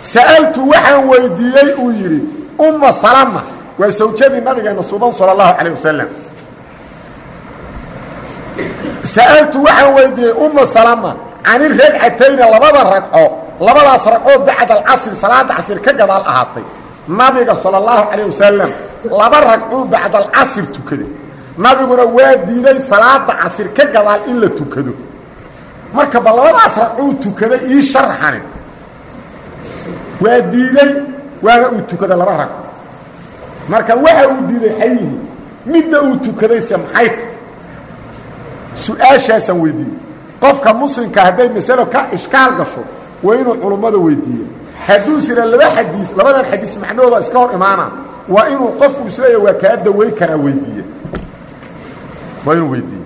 sa'altu waxaan weydiiyey uu yidhi umma salama waa sawjadii nabigeena suban sala allahu calayh wasalam sa'altu waxaan weydiiyey umma salama cani ragcatayni labada ragco labadaas ragcoo bacda alcasri salaada casir ka gadaal ahaatay. Nabiga sala allahu calayh wasalam laba ragcuu bacda alcasr tukaday nabiguna waa diiday salaada casir ka gadaal in la tukado. Marka ba labadaas ragcuu tukaday ii sharxani. Waa diiday waana uu tukaday laba rag marka waxa uu diiday xayihi midda uu tukadayse maxay su'aashaasaan weydiiyey qofka muslimka hadday masalo ka ishkaal gasho waa inuu culummada weydiiyo hadduu sira laba xadiis labadan xadiis macnahooda iska hor imaana waa inuu qofku isleeya waa kaa dawey karaa weydiiye waa inuu weydiiye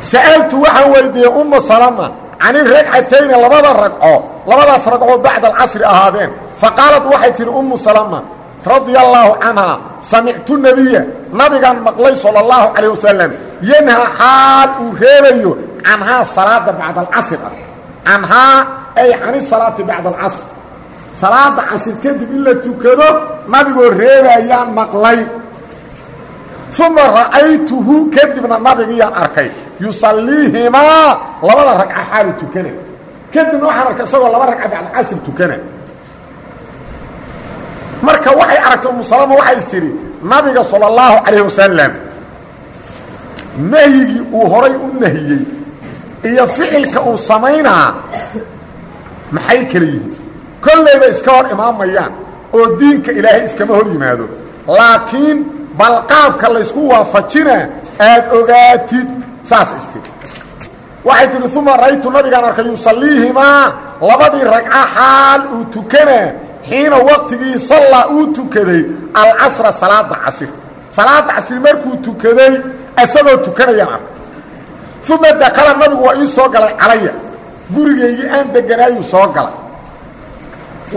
sa'altu waxaan weydiiyey umma salama cani ragcatayni labada ragco labadaas ragcoo bacda alcasri ahaadeen faqaalad waxay tihi ummu salama radia allaahu canhaa samictu nebiya nabigaan maqlay sala allahu calayh wasalam yanhaa xaal uu reebayo canhaa salaada bacda alcasr ah canhaa ay cani salaati bacda alcasr salaada casir kadib in la tukado nabigoo reebayaan maqlay uma ra'aytuhu kadibna nabigiyaan arkay yusalliihimaa labada ragca xaalu tukana kadibna waxaan arkay isagoo laba ragca bacdalcasr tukana marka waxay aragtay umu salama waxay is nabiga sala allahu calayh wasalam nahyigii uu horay u nahiyey iyo ficilka uu samaynaa maxay kala yihiin? Kollayba iska hor imaamayaan oo diinka ilaahay iskama hor yimaado. Laakiin balqaabka laysku waafajinaa aad ogaatid saas istiri waxay tidhi uma ra'aytu nabigaan arkay yusalliihimaa labadii ragca xaal uu tukanaa xiina waqtigii sallaa uu tukaday alcasra salaada casir. Salaada casir markuu tukaday isagoo tukanayaan arkay uma dakala nabigu waa ii soo galay calaya. Gurigaygii aan deganaayuu soo galay.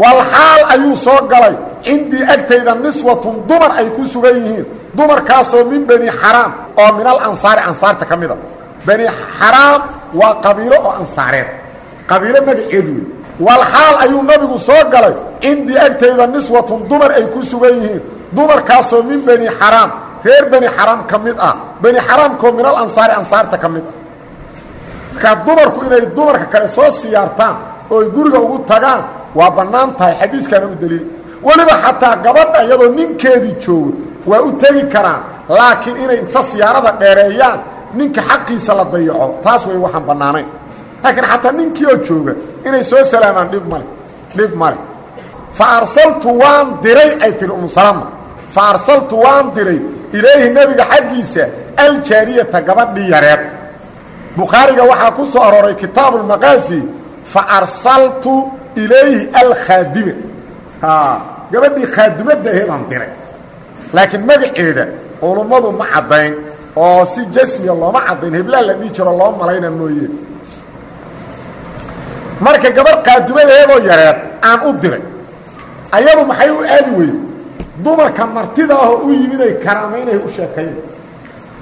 Wal xaal ayuu soo galay. Cindii agtayda niswatun dumar ay ku sugan yihiin. Dumarkaasoo min bani xaraam oo min al ansaari ansaarta ka mida bani xaraam waa qabiilo oo ansaareed. Qabiilo magaceed wey wal xaal ayuu nabigu soo galay cindii agtayda niswatun dumar ay ku sugan yihiin. Dumarkaasoo min bani xaraam reer bani xaraam ka mid ah. Bani xaraamkoo min al ansaari ansaarta ka mid ah. Markaa dumarku inay dumarka kale soo siyaartaan oo ay guriga ugu tagaan waa bannaan tahay xadiiskaana u daliil. Weliba xataa gabadha iyadoo ninkeedii joogo waa u tegi karaan laakiin inay inta siyaarada dheereeyaan ninka xaqiisa la dayaco. Taas way waxaan bannaanayn laakiin xataa ninkii oo jooga inay soo salaamaan dhib male dhib male fa arsaltu waan diray ay tihi umusalama fa arsaltu waan diray ilayhi nebiga xaggiisa aljaariyata gabadhii yareed. Bukhaariga waxaa ku soo arooray kitaabu lmaqaasi fa arsaltu ilayhi alkhaadime. Gabadhii khaadimadda aheedaan diray. Laakiin magaceeda culummadu ma caddayn oo si jasmiya looma caddayn heblaa la dhihi jiro loo malayna mooye marka gabadh khaadimadeedoo yareed aan u diray. Ayadu maxay u aadi weyde dumarka martida ahoo u yimiday karaamaynay u sheekayn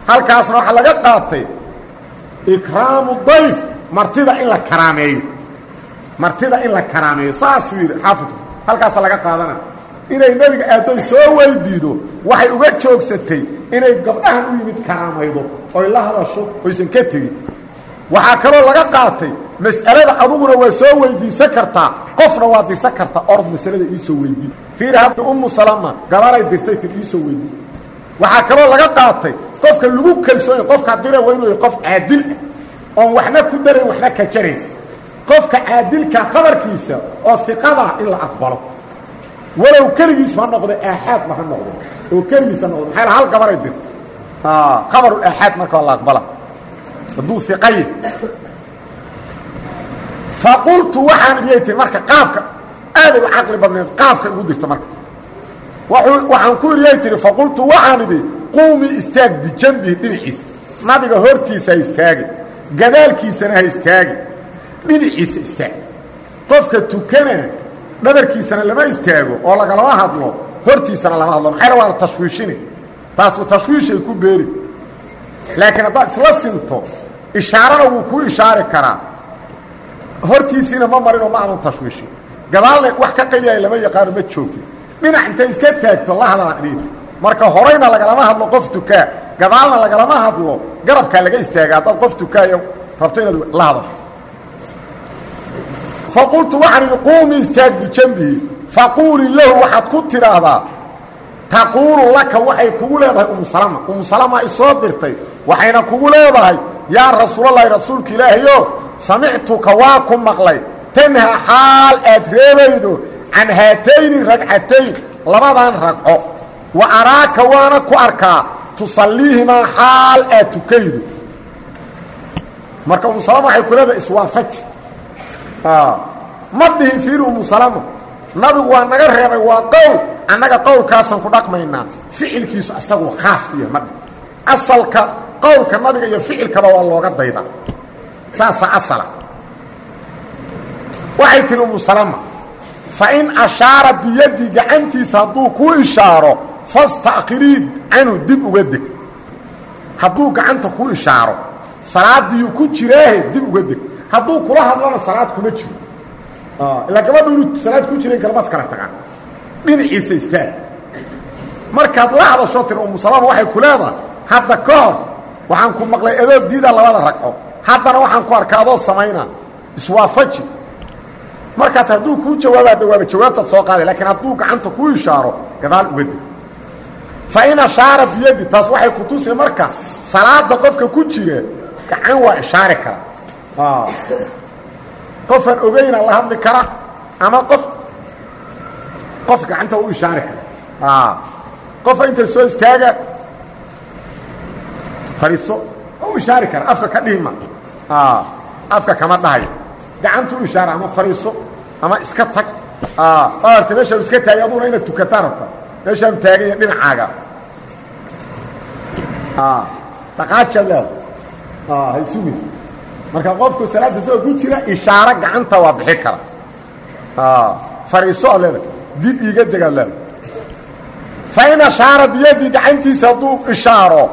halkaasna waxaa laga qaatay ikraamu dayf martida in la karaameeyo. Martida in la karaameeyo saasuu yidhi xaafidku. Halkaasa laga qaadana. Inay nebiga aaddoy soo weydiido waxay uga joogsatay inay gabdhahan u yimid karaamaydo oy la hadasho oysan ka tegin waxaa kaloo laga qaatay mas'alada aduguna waa soo weydiisan kartaa qofna waa dirsan kartaa ord masalada iisoo weydii fiir hadda ummu salama gabaray dirtay tir iisoo weydii waxaa kaloo laga qaatay qofka lagu kalsoonya qofka dira waa inuu qof caadil ah oon waxna ku darayn waxna ka jarays qofka caadilka qabarkiisa oo iqadaa in la aqbalo. Walow keligiisu ha noqdo aaxaadba ha noqdo. Oo keligiis ha noqdo. Maxaa hal gabaray dir qabaru aaxaad marka waa la aqbala. Hadduu iqaye faqultu waxaan iyay tii marka qaabka aaday u caqli badneed qaabka igu dirta marka waxaan ku iriyay tihi faqultu waxaan idhi quumii istaag bijambihi dhinaciisa nabiga hortiisa ha istaagi gadaalkiisana ha istaagi dhinaciisa istaag qofka tukana dhabarkiisana lama istaago oo lagalama hadlo hortiisana lama hadlo maxayna waana tashwiishini taasu tashwiishay ku beeri laakiin haddaad isla sinto ishaarana wuu kuu ishaari karaa hortiisiina ma marinoo ma adan tashwiishin. Gadaalna wax ka qayyaaya lama yaqaano ma joogtid dhinac intay iska taagto la hadlaan dhiita marka horayna lagalama hadlo qof tukaa gadaalna lagalama hadlo garabkaa laga istaaga haddaad qof tukaayo rabto inaad la hadasho. Faqultu waxaan idhi quumi istaag bijanbihi faquulii lahu waxaad ku tidhaahdaa taquulu laka waxay kugu leedahay umusalama umusalama isoo dirtay waxayna kugu leedahay yaa rasuulalahi rasuulka ilaahayo samictuka waa ku maqlay. Tanha xaal aad reebaydo can haatayni ragcatayn labadan ragco. Wa araaka waana ku arkaa tusalliihimaa xaal aad tukaydo marka umusalama waxay ku leedahay iswaafaji ma dhihin fiiri umusalama nabigu waa naga reebay waa qowl annaga qowlkaasaan ku dhaqmaynaa ficilkiisu asagu khaas u yahay madhi asalka qowlka nabiga iyo ficilkaba waa looga dayda saasaa asala. Waxay tihi umusalama fain ashaara biyaddi gacantiisa hadduu kuu ishaaro fasta'khirii canhu dib uga deg. Hadduu gacanta kuu ishaaro salaadiiyuu ku jiraahe dib uga deg. Hadduu kula hadlana salaad kuma jiro. Ilaa gabadha inu salaad ku jiray galbaad kala tagaan. Dhinaciisa istaag. Markaad la hadashoo tiri umusalama waxay ku leedahay hadda ka hor waxaan ku maqlay adoo diida labada ragco haddana waxaan ku arkaa adoo samaynaa iswaafaji. Markaad hadduu kuu jawaaba da waaba jawaabtaad soo qaaday laakiin hadduu gacanta kuu ishaaro gadaal uga deg fa in ashaara biyaddi taas waxay ku tusi marka salaada qofka ku jira gacan waa ishaari karaa qofaan ogeyna la hadli kara ama qof qof gacanta u ishaari kara. Qofa inta soo istaaga fadhiiso u ishaari kara afka ka dhihima afka kama dhahayo gacantu u ishaara ama fadhiiso ama iska tag. Arta meeshaan iska taagay aduna inaad tukataa rabta. Meeshaan taaganya dhinacaaga. Dhaqaajaad leeda haysugi marka qofku salaadda isagoo ku jira ishaaro gacanta waa bixi kara. Fadhiiso ad leeda dib iiga degaad leeda fa in ashaara biyadii gacantiisa hadduu ishaaro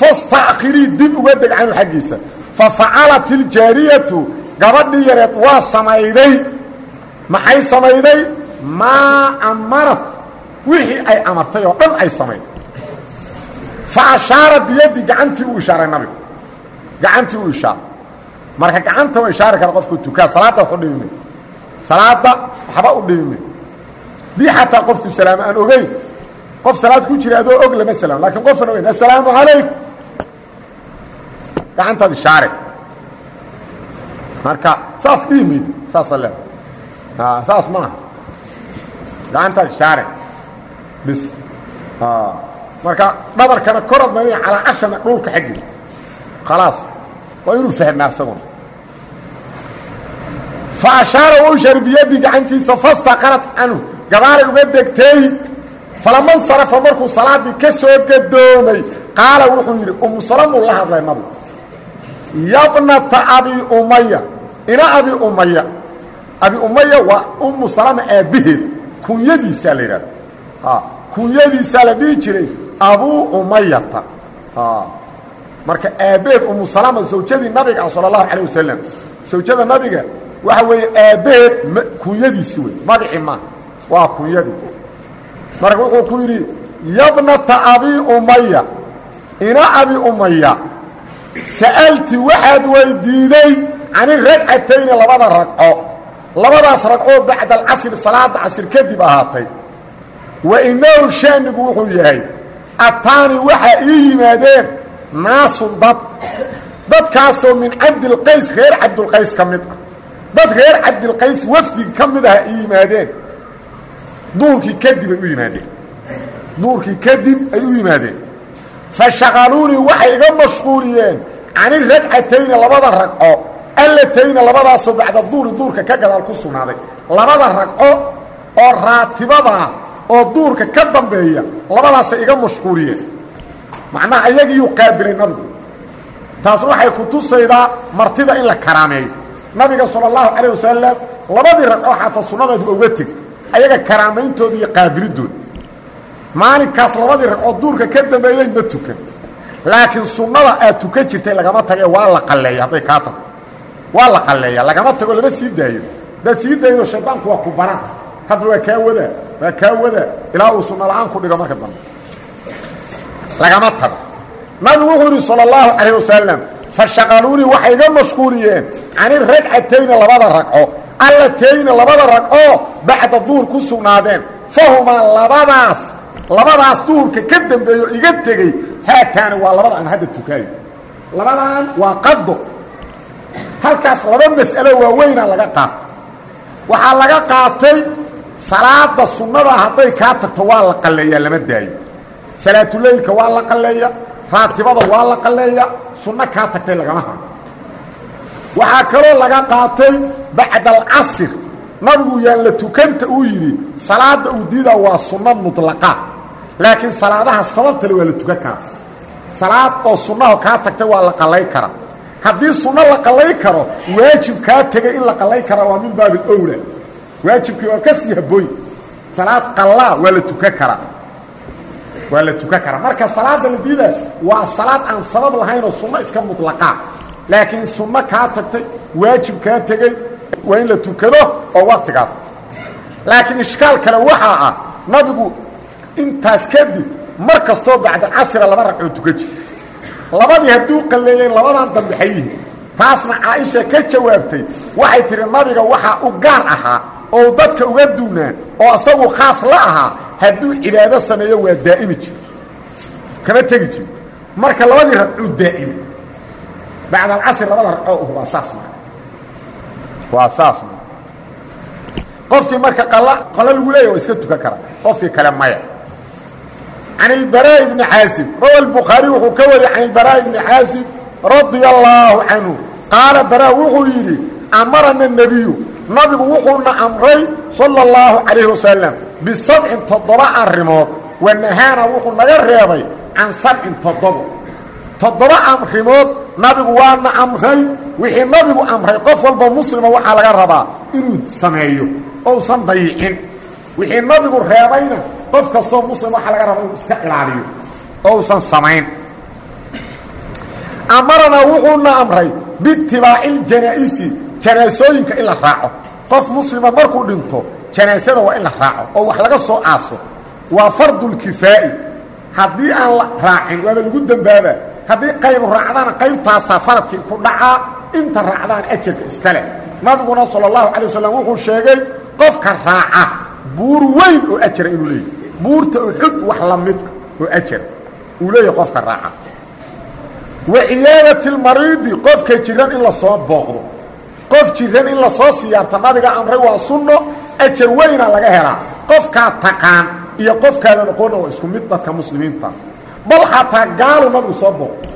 fasta'khirii dib uga deg canhu xaggiisa. Fa facalat iljaariyatu gabadhii yareed waa samayday. Maxay samayday? Maa amarad wixii ay amartay oo dhan ay samayd fa ashaara biyadii gacantii u ishaaray nabigu. Gacantii u ishaaray. Marka gacanta waa ishaari kara qofku tukaa salaadda wax u dhibime salaadda waxba u dhibime dii xataa qofku salaamo aan ogeyn qof salaad ku jira adoo og lama salaamo lakiin qofaan ogeyn assalaamu calaykum gacantaad ishaare marka saas dhihimayd saasa leeda saas maaha gacantaad ishaare bis. Marka dhabarkana korad mariya calaa cashana dhulka xaggiisa khalaas. Waa inuu fahmaa isaguna fa ashaara wa ushar biyadii gacantiisa fastaqanad canhu gabaalay uga degtay. Falama nsarafa markuu salaaddii ka soo gadoomay qaala wuxuu yidhi umu salamuu la hadlay nabigu yabnata abi umaya ina abi umaya abi umaya waa umu salama aabbaheed kunyadiisaa la yidhahda kunyadiisaa la dhihi jiray abuu umayata marka aabbaheed umu salama zawjadii nabiga ah sala allahu calayh wasalam zawjada nabiga waxa weeye aabbaheed kunyadiisi wey magacii maaha waa kunyadii. Marka wuxuu ku yidhi yabnata abi umaya ina abi umaya sa'alti waxaad weydiiday cani ragcatayni labada ragco labadaas ragcoo bacda alcasri salaada casir kadib ahaatay wa inahu shaanigu wuxuu yahay ataani waxaa ii yimaadeen naasun dad dadkaasoo min cabdilqays reer cabdulqays ka mid ah dad reer cabdilqays wafdig ka mid aha ii yimaadeen duurkii kadib ay u yimaadeen duurkii kadib ay u yimaadeen fa shaqaluunii waxay iga mashquuliyeen cani ragcatayni labada ragco allatayni labadaasoo bacda duuri duurka ka gadaal ku sugnaaday. Labada ragco oo raatibadaa oo duurka ka dambeeya labadaasay iga mashquuliyeen. Macnaha ayagiiyuu qaabilay nabigu. Taas waxay ku tusaydaa martida in la karaameeyo. Nabiga sala allahu calayh wasalam labadii ragcoo xataa sunnadeedu uga teg ayaga karaamayntooda iyo qaabiliddooda maalinkaas labadii ragcoo duurka ka dambeeyey ma tukan. Laakiin sunnada aad tukan jirtay lagama tage waa la qalleeya hadday kaa tago. Waa la qalleeya lagama tago lama sii daayo. Haddaad sii daydo shaydaanku waa ku baran. Hadda waa kaa wadaa waa kaa wadaa ilaa uu sunno la'aan ku dhigo marka dambe. Lagama tago. Nabigu wuxuu yidhi salى اllahu calayh wasalam fashaqaluunii waxay iga mashquuliyeen cani ragcatayni labada ragco allatayni labada ragco bacda duhur ku sugnaadeen fahumaa labadaas labadaas duhurka ka dambeeyo iga tegey haataani waa labada aan hadda tukaayo labadan waa qado halkaas laba mas'alo waaweynaa laga qaatay waxaa laga qaatay salaada sunnada hadday kaa tagto waa la qalleeyaa lama daayo. Salaatuleylka waa la qalleeya raatibada waa la qalleeya sunno kaa tagtay lagama hayo. Waxaa kaloo laga qaatay bacda alcasir nabigu yaan la tukanta uu yidhi salaada uu diidaa waa sunno mudlaqa laakiin salaadaha sababtale waa la tukan karaa salaad oo sunnaho kaa tagtay waa la qallay karaa haddii sunno la qallay karo waajib kaa tegay in la qallay karaa waa min baabi owla waajibkii waa ka sii habooy salaad qallaa waa la tukan karaa waa la tukan karaa marka salaada la waa salaad aan sabab lahaynoo sunno iska mutlaqaa laakiin sunno kaa tagtay waajib kaa tegey waa in la tukado oo waktigaas laakiin ishkaal kale waxaa ah nabigu intaas kadib mar kastoo bacda casira laba ragcoo tukan jir. Labadii hadduu qalleeyey labadan dambaxay yihiin. Taasna caaisha ka jawaabtay waxay tihi nabiga waxaa u gaar ahaa oo dadka uga duunaa oo asagu khaas la ahaa hadduu cibaado sameeyo waa daa'imi jir. Kama tegi jir. Marka labadii ragcuu daa'imi. Bacd alcasr labada ragcoo uh waa saas ma. Waa saas ma. Qofkii marka qala lagu leeya waa iska tukan kara. Qofkii kale maya can ilbaraa'i bni caasib rawa albukhaari wuxuu ka wariyey can ilbaraa'i bni caasib radia allaahu canhu qaala baraa wuxuu yidhi amarana nebiyu nabigu wuxuuna amray sala اllahu calayhi wasalam bisabcin toddoba arrimood wanahaana wuxuu naga reebay can sabcin toddobo toddoba arrimood nabigu waana amray wixii nabigu amray qof walba muslima waxaa laga rabaa inuu sameeyo ousan dayicin wixii nabigu reebayna qof kastoo muslim waxaa laga rabaa inuu iska ilaaliyo ousan samayn. Amaranaa wuxuuna amray biitibaaci ljanaa-isi janaasooyinka in la raaco. Qof muslima markuu dhinto janaasada waa in la raaco oo wax laga soo aaso. Waa fardulkifaa'i haddii aan la raacin waaba lagu dembaabaa haddii qaybu raacdana qaybtaasaa faradkii ku dhacaa inta raacdaan ajarka iska leh. Nabiguna sala allahu calay wasalam wuxuu sheegay qofka raaca buur weyn oo ajara inuu leeyahy buurta uxud wax la mid oo ajara uu leeyahay qofka raaca. Wa ciyaadati lmariidi qofka jiran in la soo booqdo. Qof jiran in la soo siyaarta nabiga amray waa sunno ajar weyna laga helaa. Qofkaa taqaan iyo qofkaadan waa isku mid dadka muslimiinta. Bal xataa gaalu nabigu soo booqdo.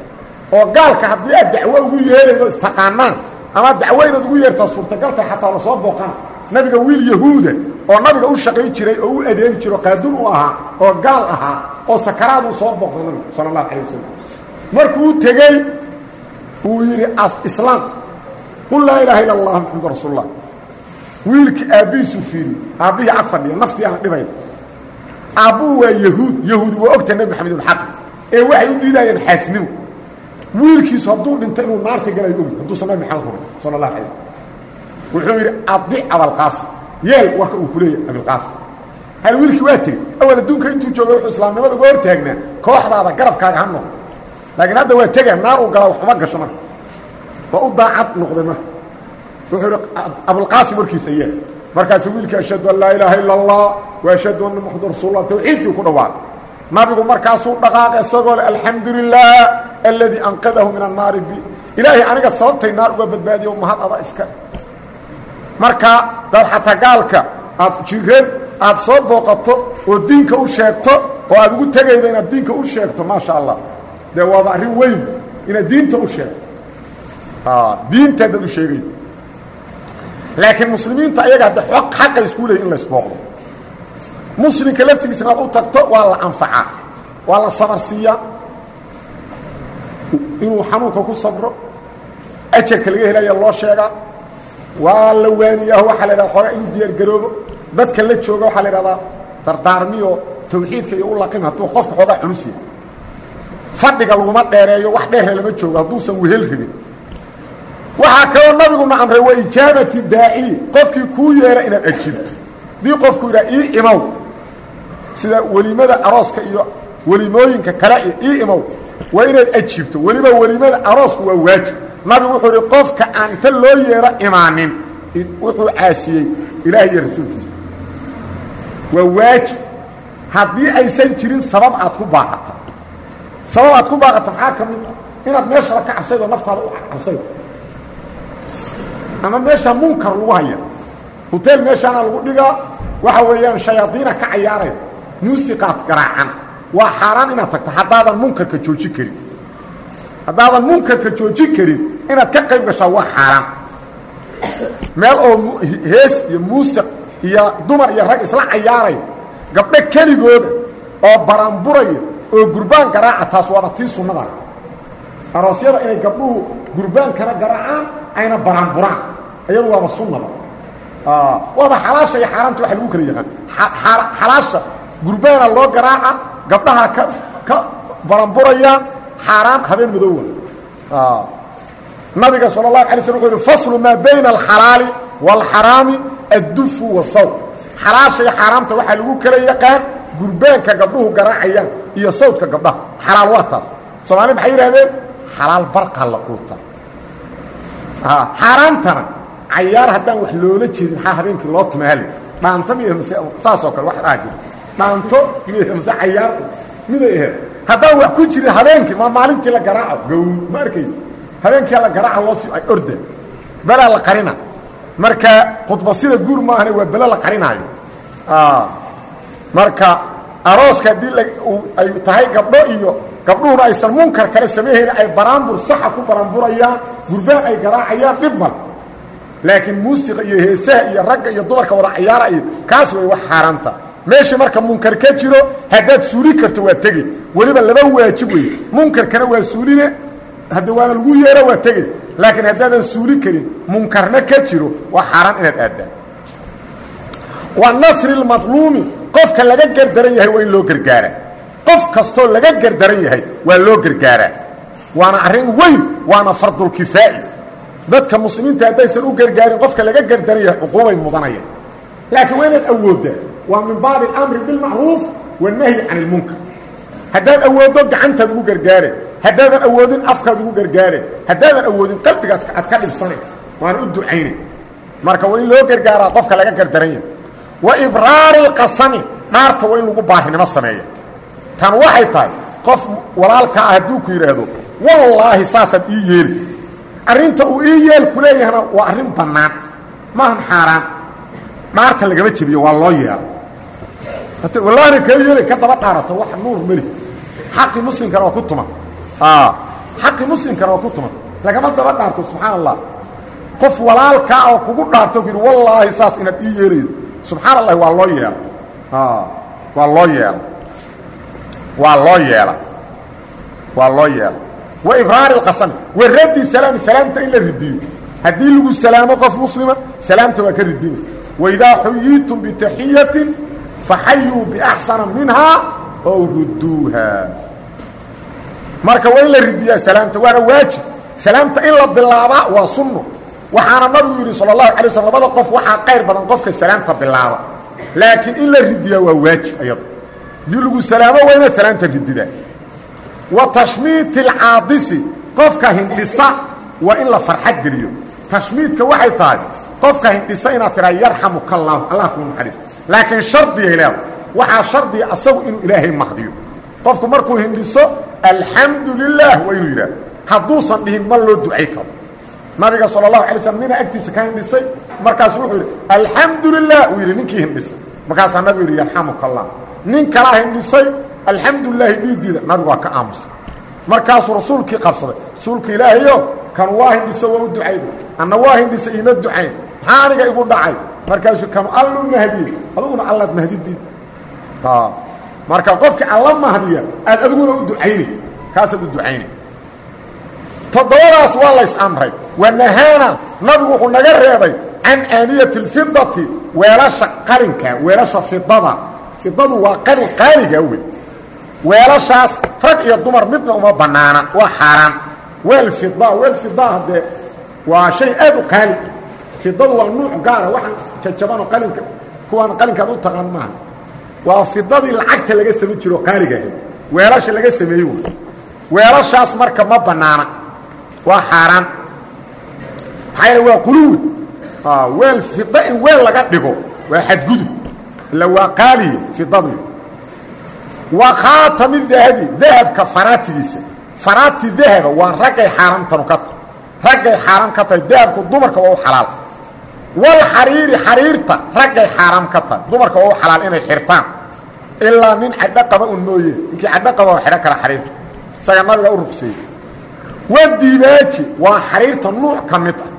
Oo gaalka haddii aad dacwo ugu yeeraydo istaqaanaan ama dacwo inaad ugu yeertaa suurtagalta xataa la soo booqana nabiga wiil yahuuda oo nabiga u shaqay jiray oo u adeegi jiro qaadun u ahaa oo gaal ahaa oo sakaraad uu soo booqdo nabigu sala allahu calay wasalam markuu tegey uu yidhi islaam qul laa ilaaha illa allah maxamadu rasuul lah wiilkii aabbihiisuu fiiri aabbihii ag fadhiya naftii aan dhibayn. Aabbuhu waa yahuud yahuudi waa ogta nebi maxamed ulxaq ee waxay u diidayeen xaasnimo wiilkiisu hadduu dhinto inuu naarta galayo ogi hadduusan nabi maxamed hurin sala allah alay wuxuu yidhi adic abalqaasim yeel warka uu ku leeyahy abilqaasim hal wiilkii waa tegey awal adduunka intuu jooga wuxuu islaamnimada uga hortaagnaa kooxdaada garabkaaga ha noqdo laakiin hadda waa tega naar uu galaa waxuma gasho marka waa u daacad noqday marka wuxuu idhi abulqaasim warkiisa yeel. Markaasu wiilkii ashhadu an laa ilaaha ila allah wa ashhadu anna maxamadu rasuullah tawxiidkii ku dhawaaqay. Nabigu markaasuu dhaqaaqay isagoo le alxamdu lilah aladii anqadahu min annaari bi ilaahay aniga sababtay naar uga badbaadiyo mahad ada iska marka dad xataa gaalka aad jireen aad soo booqato oo diinka u sheegto oo aad ugu tegaydo inaad diinka u sheegto maasha allah dee waaba arrin weyn inaad diinta u sheegto. Diinta dad u sheegaydo. Laakiin muslimiinta ayaga hadda og xaqa isku leeyi in la isbooqdo muslimka laftigiisa inaad u tagto waa la anfacaa waa la sabarsiiyaa inuu xanuunka ku sabro ajarka laga helaya loo sheegaa waa la waaniyaho waxaa la idhahda xoogaa inuu diyaargaroobo dadka la jooga waxaa la idhahdaa dardaarmiyo tawxiidka iyo u laqin hadduu qofka xoogaa culus yahay. Fadhiga laguma dheereeyo wax dheerre lama joogo hadduusan wehel rabin. Waxaa kaloo nabiguna amray waa ijaabati daaciyi qofkii kuu yeera inaad ajibto dii qofku yidhaha ii imow. Sida welimada arooska iyo welimooyinka kale iyo ii imow. Waa inaad ajibto weliba welimada aroosku waa waajib nabigu wuxuu ihi qofka aan inta loo yeero imaanin. Wuxuu caasiyey ilaah iyo rasuulkiisa. Waa waajib. Haddii aysan jirin sabab aad ku baaqata sabab aad ku baaqata maxaa ka mid ah? Inaad meeshaba ka cabsaydo naftaada u cabsaydo. Ama meesha munkar lagu haya. Hoteel meeshaana lagu dhigaa. Waxa weeyaan shayaadiina ka cayaaraya. Muusiqaad garaacan waa xaaraan inaad tagto. Haddaadan munkarka jooji karin. Haddaadan munkarka jooji karin inaad ka qayb gashaa waa xaaraan meel oo hees iyo muusiq iyo dumar iyo rag isla cayaaraya gabdho keligooda oo baranburaya oo gurbaan garaaca taas waaba tii sunnada. Aroosyada inay gabdhuhu gurbaankana garaacaan ayna baranburaan. Iyadu waaba sunnada. Waaba xalaasha iyo xaaraanta waxa lagu kala yaqaan. Xalaasha gurbaana loo garaaca gabdhaha ka ka baranburayaan xaaraan habeen madoowa nabiga sal اlahu alay sl wuxuu yhi faslu maa bayna alxalaali wاlxaraami addufu wasaw xalaasha iyo xaaraamta waxaa lagu kala yaqaan gurbaanka gabdhuhu garaacayaan iyo sawdka gabdhaha. Xalaal waa taas. Soomaali maxay yidhahdeen xalaal barqa la quuta xaaraantana cayaar haddaan wax loola jeedin maxaa habeenkii loo tumaale dhaanto miy saasoo kale wax dhaha jira dhaanto miy mase cayaar. Miday aheed haddaan wax ku jirin habeenkii ma maalintii la garaaco. Gow ma arkay habeenkia la garaaca loo si ay orda belaa la qarina. Marka khudba sida guur maahane waa belo la qarinaayo marka arooska haddii ay tahay gabdho iyo gabdhuhuna aysan munkar kale samayhayn ay baraanbur saxa ku baranburayaan gurbaan ay garaacayaan dhib mal laakiin muusiqa iyo heesaha iyo ragga iyo dumarka wada cayaara iyo kaas way wax xaaraanta. Meeshii marka munkar ka jiro haddaad suuli karto waa tege weliba laba waajib wey munkarkana waa suuline hadda waana lagu yeero waa tege laakiin haddaadan suuli karin munkarna ka jiro waa xaaraan inaad aaddaan wa nasri lmadluumi qofka laga gardaran yahay waa in loo gargaaraa qof kastoo laga gardaran yahay waa loo gargaaraa waana arrin weyn waana fardulkifaa'i dadka muslimiinta haddaysan u gargaarin qofka laga gardaran yahay cuquubay mudanaya laakiin waa inaad awooddaa waa min baabi alamri bilmacruuf wannahyi can ilmunkar haddaad awooddo gacantaad ugu gargaare haddaadan awoodin afkaad ugu gargaare haddaadan awoodin qalbiga aad ka dhibsanay waana u ducaynay marka waa in loo gargaaraa qofka laga gardaran yahay wa ibraari lqasami dhaarta waa in lagu baarinimo sameeya tan waxay tahay qof walaalka ah hadduu ku yidhaahdo wallaahi saasaad ii yeeli. Arrinta uu ii yeel ku leeyahana waa arrin bannaan maahan xaaraan. Dhaarta lagama jebiyo waa loo yeela wallaahina kaa yeelay ka daba dhaarato wax nuur meli xaqii muslimkana waa ku tuman xaqii muslimkana waa ku tuman lagama daba dhaarto subxaan allah qof walaalkaa oo kugu dhaarto ku yidhi wallaahi saas inaad ii yeelaydo subxaan allahi waa loo yeela waa loo yeela waa loo yeela waa loo yeela wa ibraari اlqasami wa raddi salaami salaamta in la ridiyo haddii lagu salaamo qof muslima salaamta waa ka ridina waidaa xuyiitum bitaxiyatin faxayuu biaxsana minhaa ow rudduuha marka waa in la ridiyaa salaamta waana waajib salaamta in la bilaabaa waa sunno waxaana nabigu yidhi salى الlahu alay slm labada qof waxaa qayr badan qofka salaamta bilaaba laakiin in la ridiyaa waa waajib ayado haddii lagu salaamo waa inaad salaamta rididaa wa tashmiiti اlcaadisi qofka hindhisa waa in la farxad geliyo tashmiidka waxay tahay qofka hindhisa inaad tiraa yarxamuka اllah allah kuu naxariis laakiin shardigay leeda waxaa shardiga asagu inuu ilaahay mahdiyo qofku markuu hindhiso alxamdu lilah waa hadduusan dhihin ma loo ducay karo. Nabiga sal اlahu alay nina agtiisa ka hindhisay markaasu wuxuu yidhi alxamdu lilah uu yidhi ninkii hindhisay markaasaa nabigu yidhi nin kalaa hindhisay alxamdu lilaahi dhiidiida ka aamusay. Markaasuu rasuulkii qabsaday. Rasuulku ilaahayo kan waa hindhiso waa u ducayda waa hindhisa iima ducayn maxaa igu dhacay? Markaasuu kan allu mahdiye adiguna allaad mahdidiid marka qofkii alla mahdiya aad adiguna u ducaynay kaasaad u ducaynay toddobadaas waa lays amray. Wanahaana nabigu wuxuu naga reebay can aaniyati اlfidati weelasha qalinka weelasha fidada fidadu waa qalin qaaliga wey weelashaas rag iyo dumar midna uma bannaana waa xaaraan. Weel fida weel fida haddee waa shay aad u qaali. Waa nuuc gaara waxaan jajabanoo qalinka kuwaan qalinkaad u taqaan maaha waa fidadii lacagta laga samayn jiro qaaligaah weelasha laga sameeyey wey weelashaas marka ma bannaana waa xaaraan. Maxaa waa quluwi weel fida in weel laga dhigo waa xadgudub. Ila waa qaaliya fidadu wa khaatami dahabi dahabka faraatigiisa. Faraati dahaba waa raggay xaaraantanu ka tahay. Raggay xaaraam ka tahay dahabku dumarka waa u xalaal walxariiri xariirta raggay xaaraam ka tahay dumarka waa u inay xirtaan ilaa nin cadho qaba un mooye ninkii cadho qaba oo xidho kara xariirta isaga nabiga u rugseeyey wadiibaaji waa nuuc ka mid ah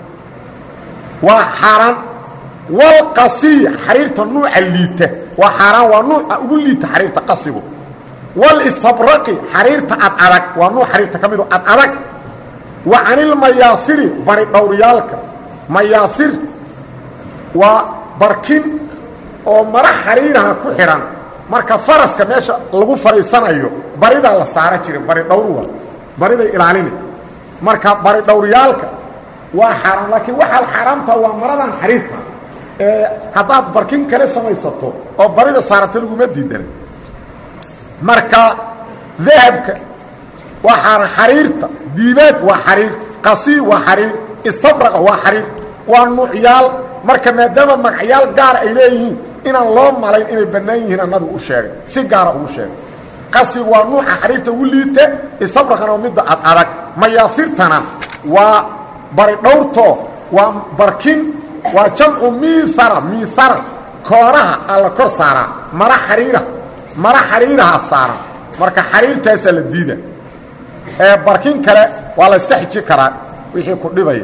waa xaaraan walqasiya xariirta liita waa xaaraan waa nuuca ugu liita xariirta qasigu walistabraqi xariirta ad adag waa nuuc xariirta ka ad adag wa canilmayaasiri bari dhowryaalka mayaasir waa barkin oo mara xariiraha ku xidhan marka faraska meesha lagu fadhiisanayo baridaa la saara jiray bari dhowruwa bariday ilaalina marka bari dhowryaalka waa xaaraan laakiin waxaad xaaraamtaa waa maradan xariirta ee haddaad barkin kale samaysato oo barida saarata laguma diidan. Marka dahabka waa xariirta diibaad waa xariir qasii waa xariir istabraqa waa xariir waa nuucyaal marka maadaama magacyaal gaara ay leeyihiin inaan loo malayn inay bannaan yihiina nabigu u sheegay. Si gaara ugu sheegay. Qasigu waa nuuca xariirta ugu liita istabraqana waa midda ad adag. Mayaafirtana waa bari dhowrtoo waa barkin waa jamcu miithara miithara. Koonaha aa la kor saaraa mara xariira mara xariiraha saaran marka xariirtaasaa la diida. Ee barkin kale waa la yska xiji karaa wixii ku dhibaya